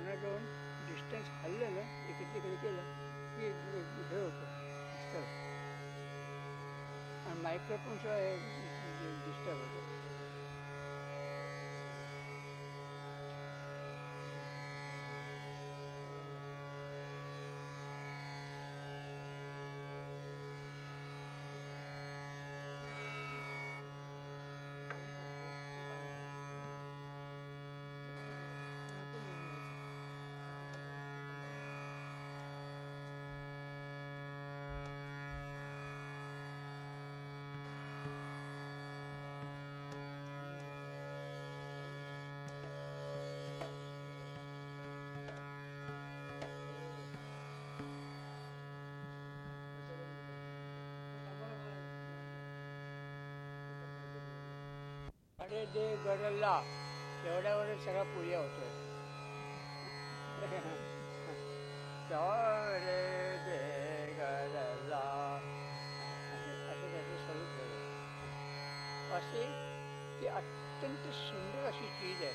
मग जाऊन डिस्टन्स हल्लं ना इकडे तिकडे केलं की हे होतं डिस्टर्ब आणि मायक्रोफोनशिवाय डिस्टर्ब होतं. अरे दे गडला एवढ्यावर सगळा पुऱ्या होतो रे दे गरला असं त्याचं स्वरूप अशी ती अत्यंत सुंदर अशी चीज आहे.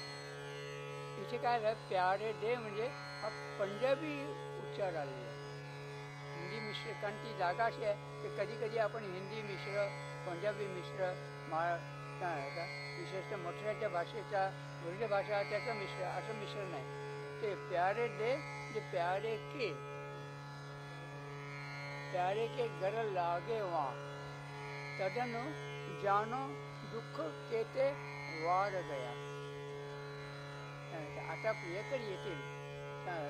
तिथे काय झालं प्यारे दे म्हणजे हा पंजाबी उच्चार आलेला आहे. हिंदी मिश्र कारण ती जागा अशी आहे की कधी कधी आपण हिंदी मिश्र पंजाबी मिश्र मा काय आहे का विशेषतः मथुराच्या भाषेचा उर्दू भाषा त्याचं मिश्र असं मिश्रण आहे ते प्यारे दे ते प्यारे के. प्यारे के घर लागे वा. तदनु जानो दुःख केते वाढ गया. आता प्रियकर येतील. काय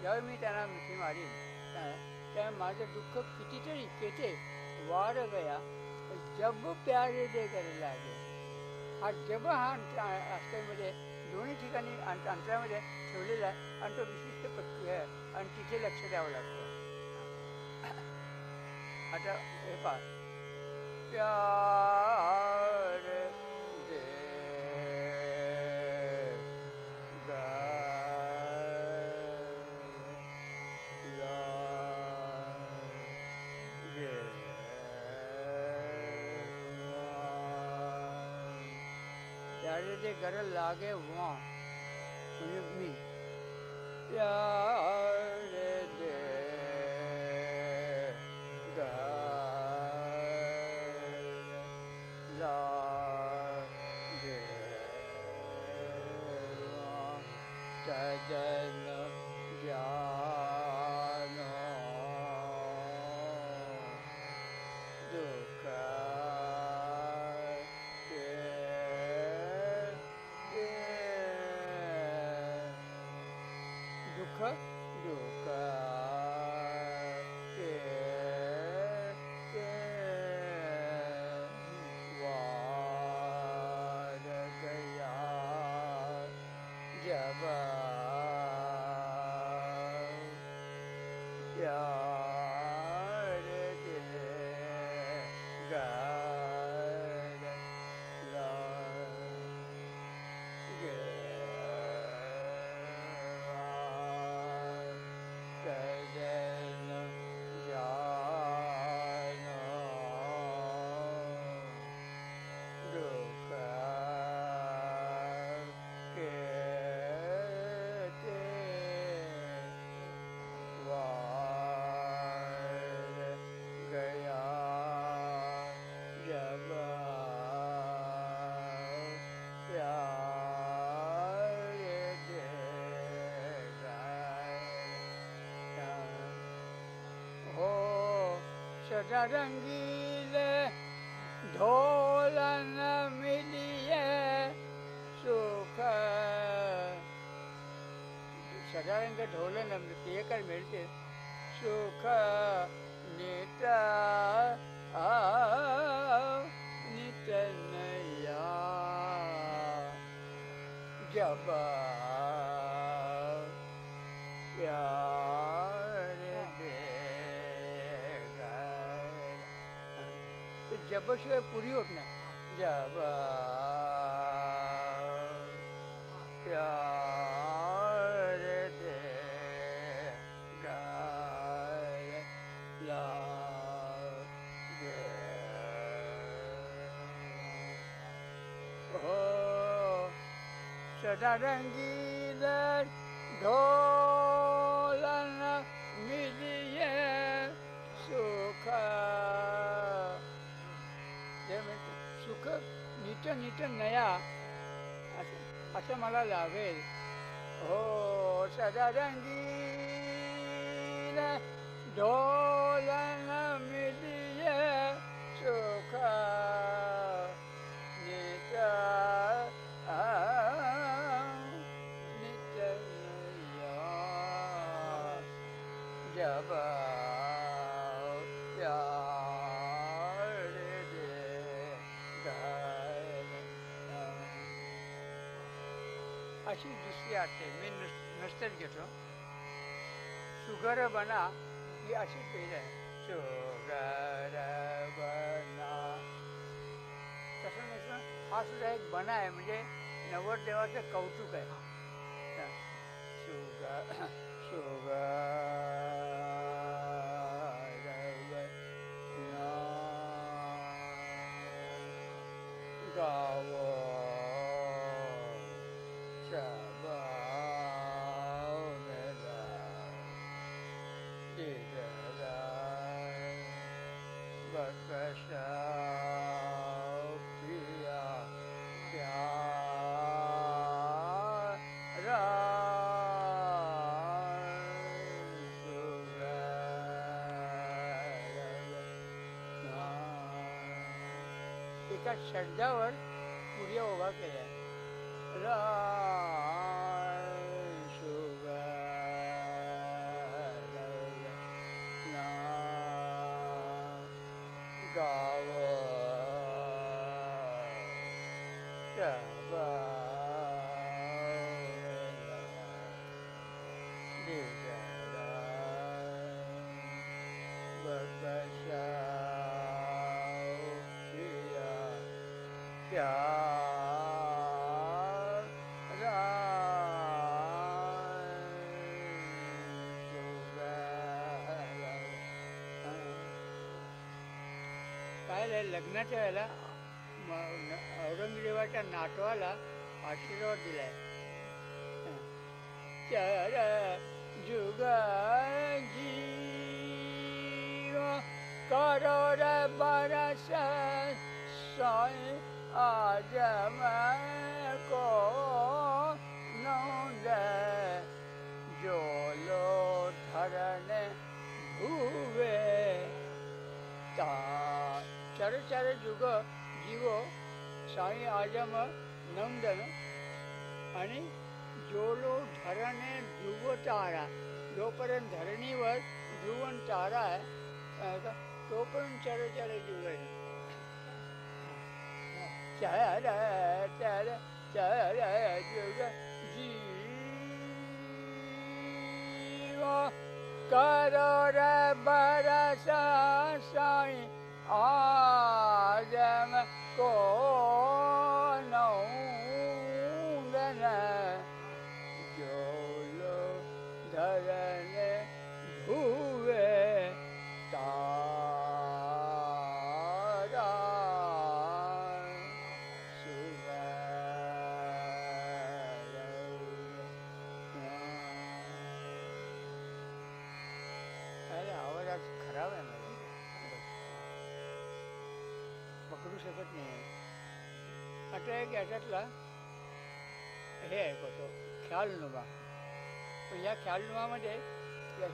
ज्यावेळी मी त्यांना मिठी मारीन. काय, त्यावेळी माझं दुःख कितीतरी केते वाढ गया. जब प्यारे दे घर लागे. हा जब हा अंत- अष्टमीमध्ये दोन्ही ठिकाणी अंत अंतरामध्ये ठेवलेला आहे आणि तो विशिष्ट प्रक्रिया आहे आणि तिथे लक्ष द्यावं लागतं. आता हे पहा. घर लागे वा म्हणजे रंगीले ढोलन मिलिए सुख। सदा रंग ढोलन प्रियकर मिळते सुख नित नित नया। जब जपाशिवाय पुरी होत नाही. जब प्यार देगा हो सदा रंगीन ढोलन सुख नीट नीट नया असं मला लावेल हो सदा रंगीन ढोलन मिलिय सुख आटे मी नुस नुसतेच घेतो. शुगर बना ही अशी पेज आहे. शुगर बना तसं नसतं हा सुद्धा एक बना आहे. म्हणजे नवरदेवाचं कौतुक आहे. हा. शुगर शुगर सुगरा एका षड्जावर पुढे उभा केल्या. काय लग्नाच्या वेळेला औरंगजेबाच्या नातवाला आशीर्वाद दिलाय. चर जुग करोड बरस सोई आज चरचर जुग जीवो साई आजम नंदन आणि जोलो धरणे ध्रुव तारा जोपर्यंत धरणीवर ध्रुवन तारा आहे तोपर्यंत चरचर चर जुग आहे. चर चर चर जुग जीव करोड़ बरसा साई आजम को आता हे ऐकवतो ख्यालनुमा. पण या ख्यालनुमामध्ये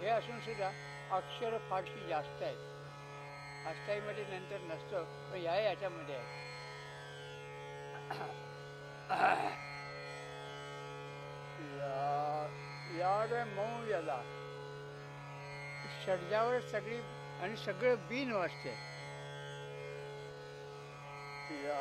हे असून सुद्धा अक्षर फारशी जास्त आहेत. अष्टाईमध्ये नंतर नसतं पण या याच्यामध्ये आहे. या याड मऊ याला. षडजावर सगळी आणि सगळं बिन वाजते या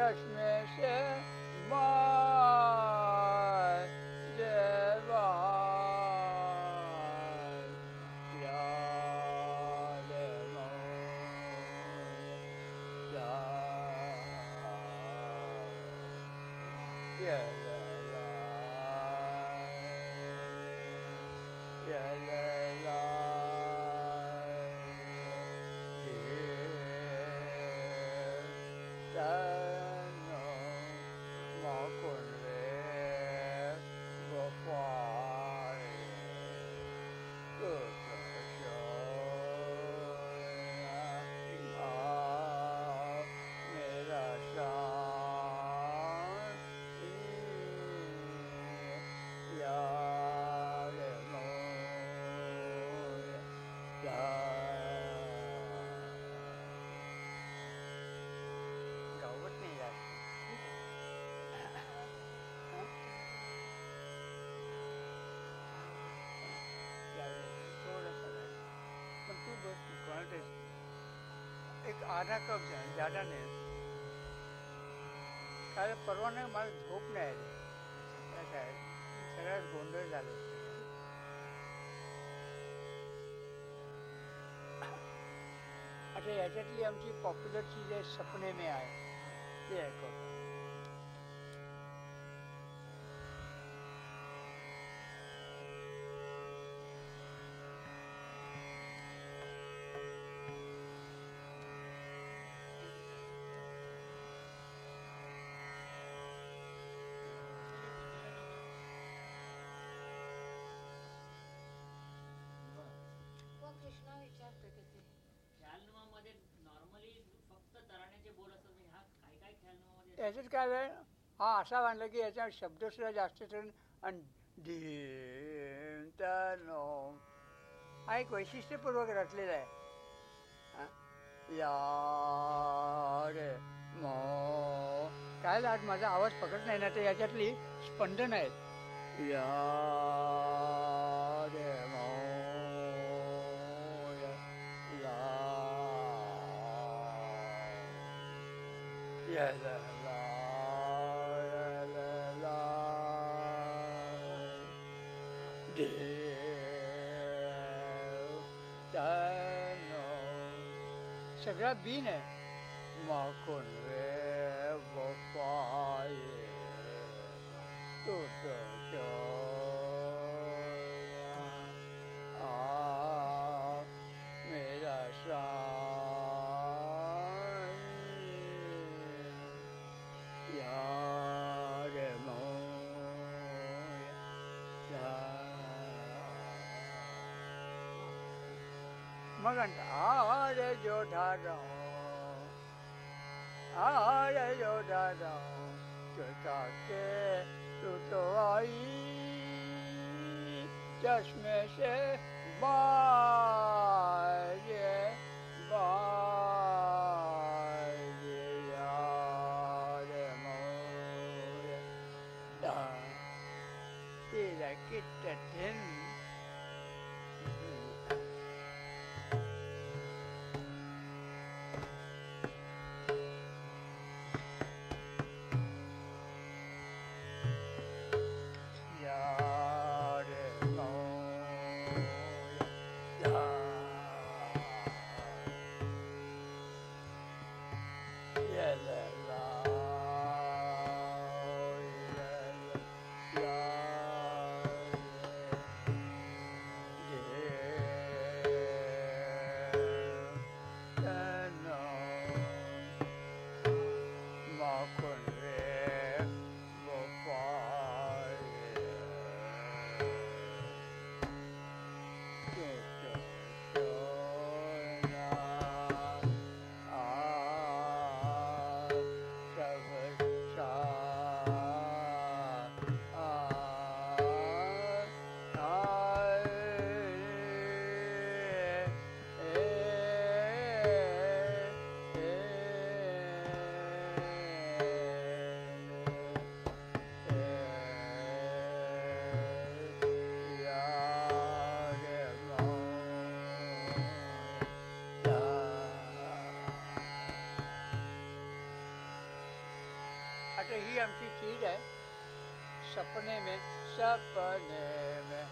çeşmesi आधा कप द्या जादा नाही। कारण परवा मला झोप नाही आली काय सगळ्यात गोंधळ झाले आता याच्यातली आमची पॉप्युलरची जे सपने मी आहे ते ऐकवतो याच्यात काय आहे हा असा बांधला की याचा शब्द सुद्धा जास्त ठरून आणि धीम हा एक वैशिष्ट्यपूर्वक रचलेला आहे. या रे मो. काय लाट माझा आवाज पकडत नाही ना तर याच्यातली स्पंदन आहेत. या रे मो. या या देव तनो सगळा बीन आहे मग आर जो ढाडो आर जो ढाडो चुका के तू तो आई चश्मे से बाजे तर ही आमची चीज आहे सपने में सपने में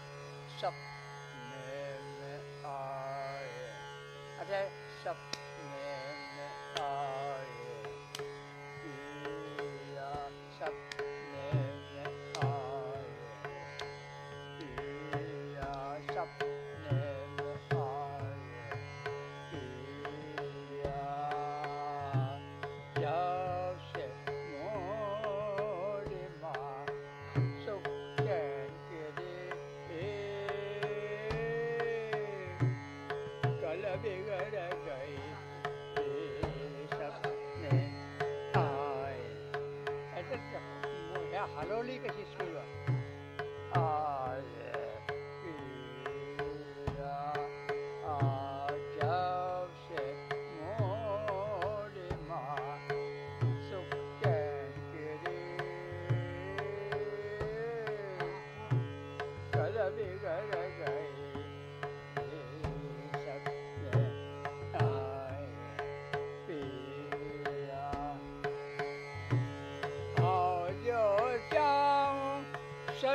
सपने में आए। आता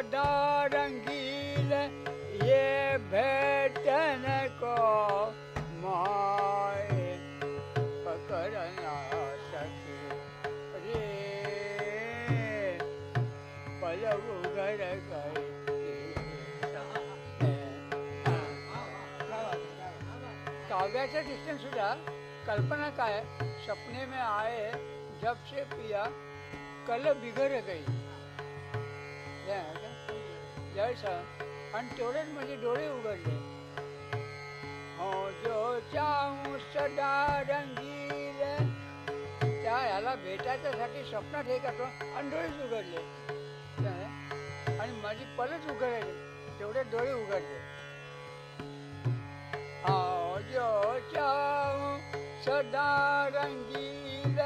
सदा रंगील ये भेटन को माए पकड़ ना सके रे पलव घर गए काव्याच्या डिस्टन्स सुद्धा कल्पना काय सपने में आए जब से पिया, कल बिघड गई? ज्यावेळेस आणि तेवढेच म्हणजे डोळे उघडले हो जो चाहूं सदा रंगील त्या ह्याला भेटायच्यासाठी स्वप्नात हे करतो आणि डोळेच उघडले आणि माझी पलच उघडली तेवढे डोळे उघडले हो जो चाहूं सदा रंगील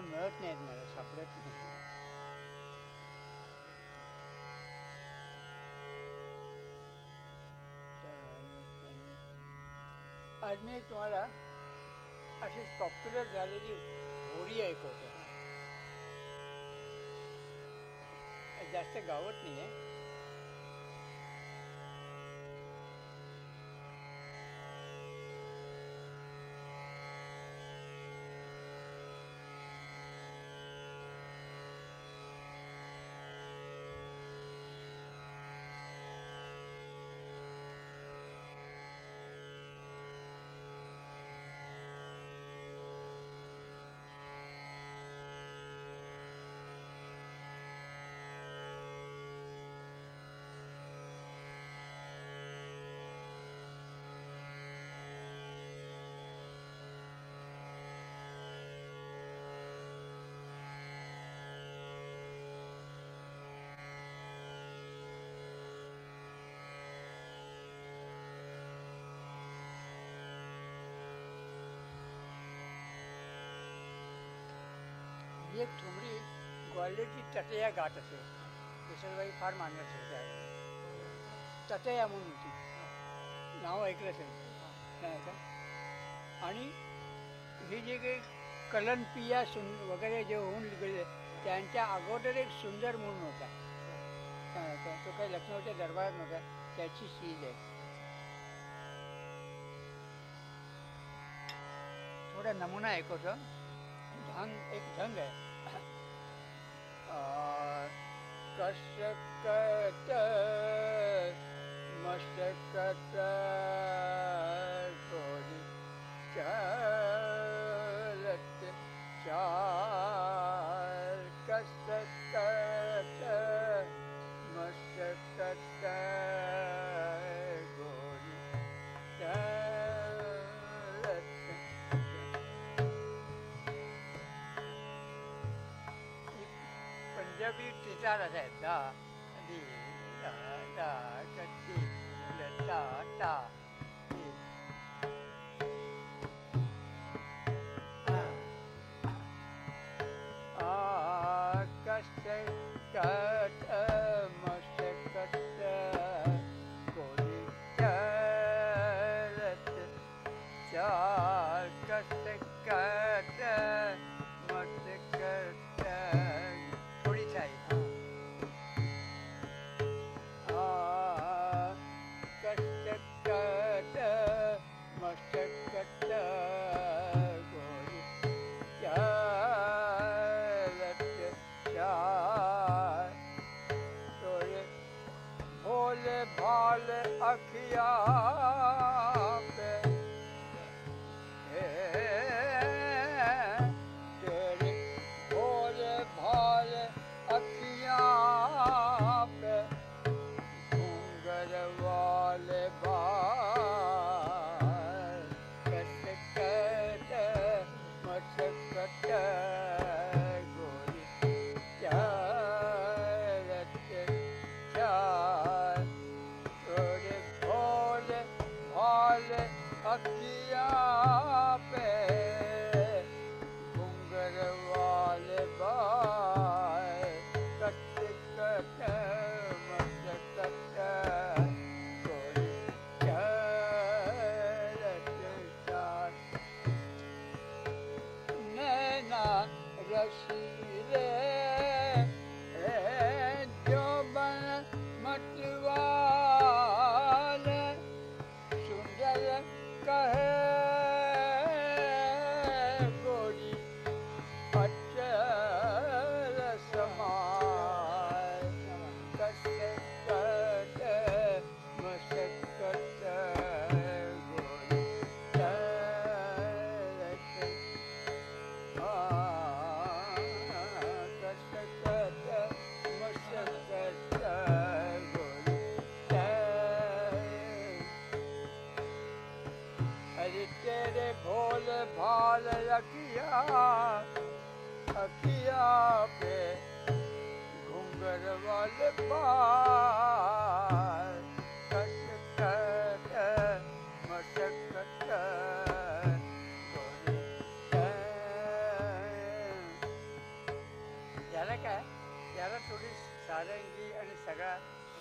मला मिळत नाहीत मला सापडत नाही आज मी तुम्हाला अशी पॉप्युलर झालेली होडी ऐकवतो जास्त गावत नाही आहे म्हणजे एक ठुमरी ग्वाल्हेरची तटया गात असे केशरबाई फार मानत होत्या तटया म्हणून होती. नाव ऐकलं असेल नाही का आणि हे जे काही कलन पिया सुन वगैरे जे होऊन गेले त्यांच्या अगोदर एक सुंदर म्हणून होता तो काही लखनौच्या दरबारात नव्हता. त्याची सीज आहे. थोडा नमुना ऐकवतो. ढंग एक ढंग आहे. कसकत मस्तकत गोरी चलत चार कसकत मस्तकत गोरी चालत पंजाबी टीचार आहे.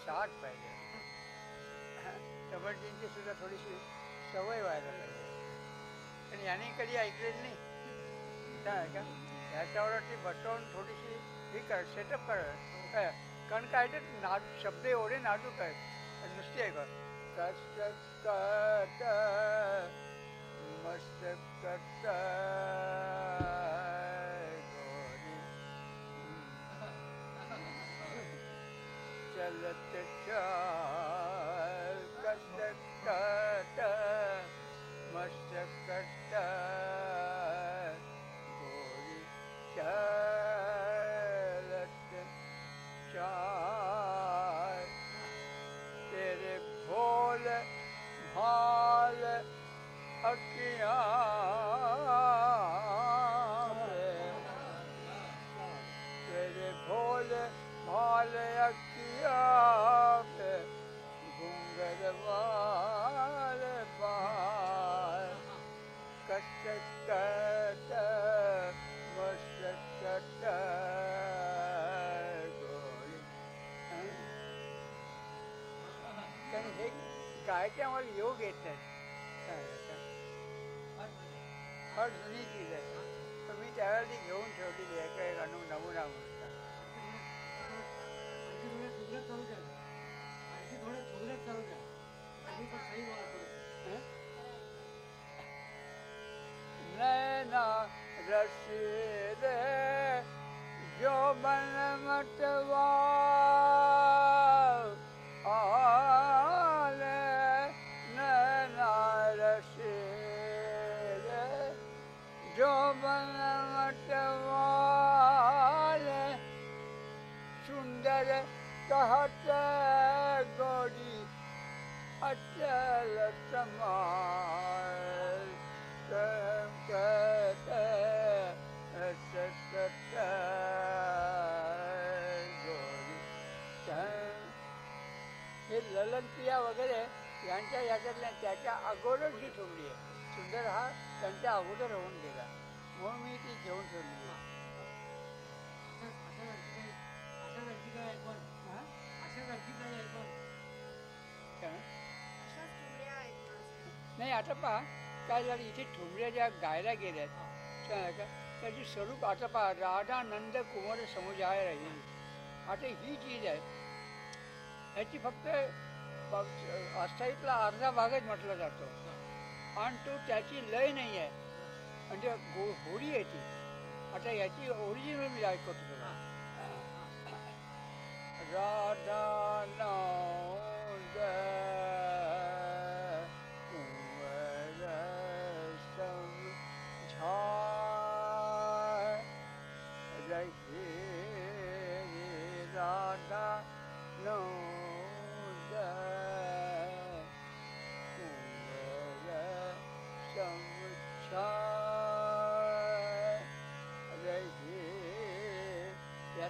शाट पाहिजे. कबड्डींची सुद्धा थोडीशी सवय व्हायला पाहिजे. आणि याने कधी ऐकलेली नाही. काय का? ह्याच्यावरती बसवून थोडीशी ही कर सेटअप कर. कारण काय ते ना शब्द एवढे नाजूक आहेत. नुसते आहे का कष्ट मस्त कट चलत कष्ट मस्त कष्ट अनु नमुना म्हणून आणखी थोड्या सुगड्यात चालू द्या आणखी थोड्या सुगड्यात चालू द्या आधी पण सही बोला थोडं नैना रसीले जो मन मतवा जो सुंदर कहत गोरी अचल समाल करम कहते हे ललनप्रिया वगैरे यांच्या याच्यातल्या त्याच्या अगोदर जी ठेवली आहे सुंदर हा त्यांच्या अगोदर होऊन गेला. म्हणून मी ती घेऊन ठेवली आहे. काही ऐकून काही ऐकून काय? अशाच ठुमऱ्या आहेत नाही आता पहा काय झालं इथे ठुमऱ्या ज्या गायला गेल्यात त्या का त्याचे स्वरूप आता पहा राधानंद कुमार समुदाय राहील. आता ही चीज आहे ह्याची फक्त ब- अस्थायीतला अर्धा भागच म्हटला जातो. आणि तो त्याची लय नाही आहे. म्हणजे गो होळी आहे ती आता याची ओरिजिनल मी ऐकतो तुला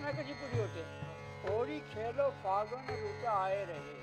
आ- कशी पुरी होते? होळी खेलो फागण ऋत आहे रे.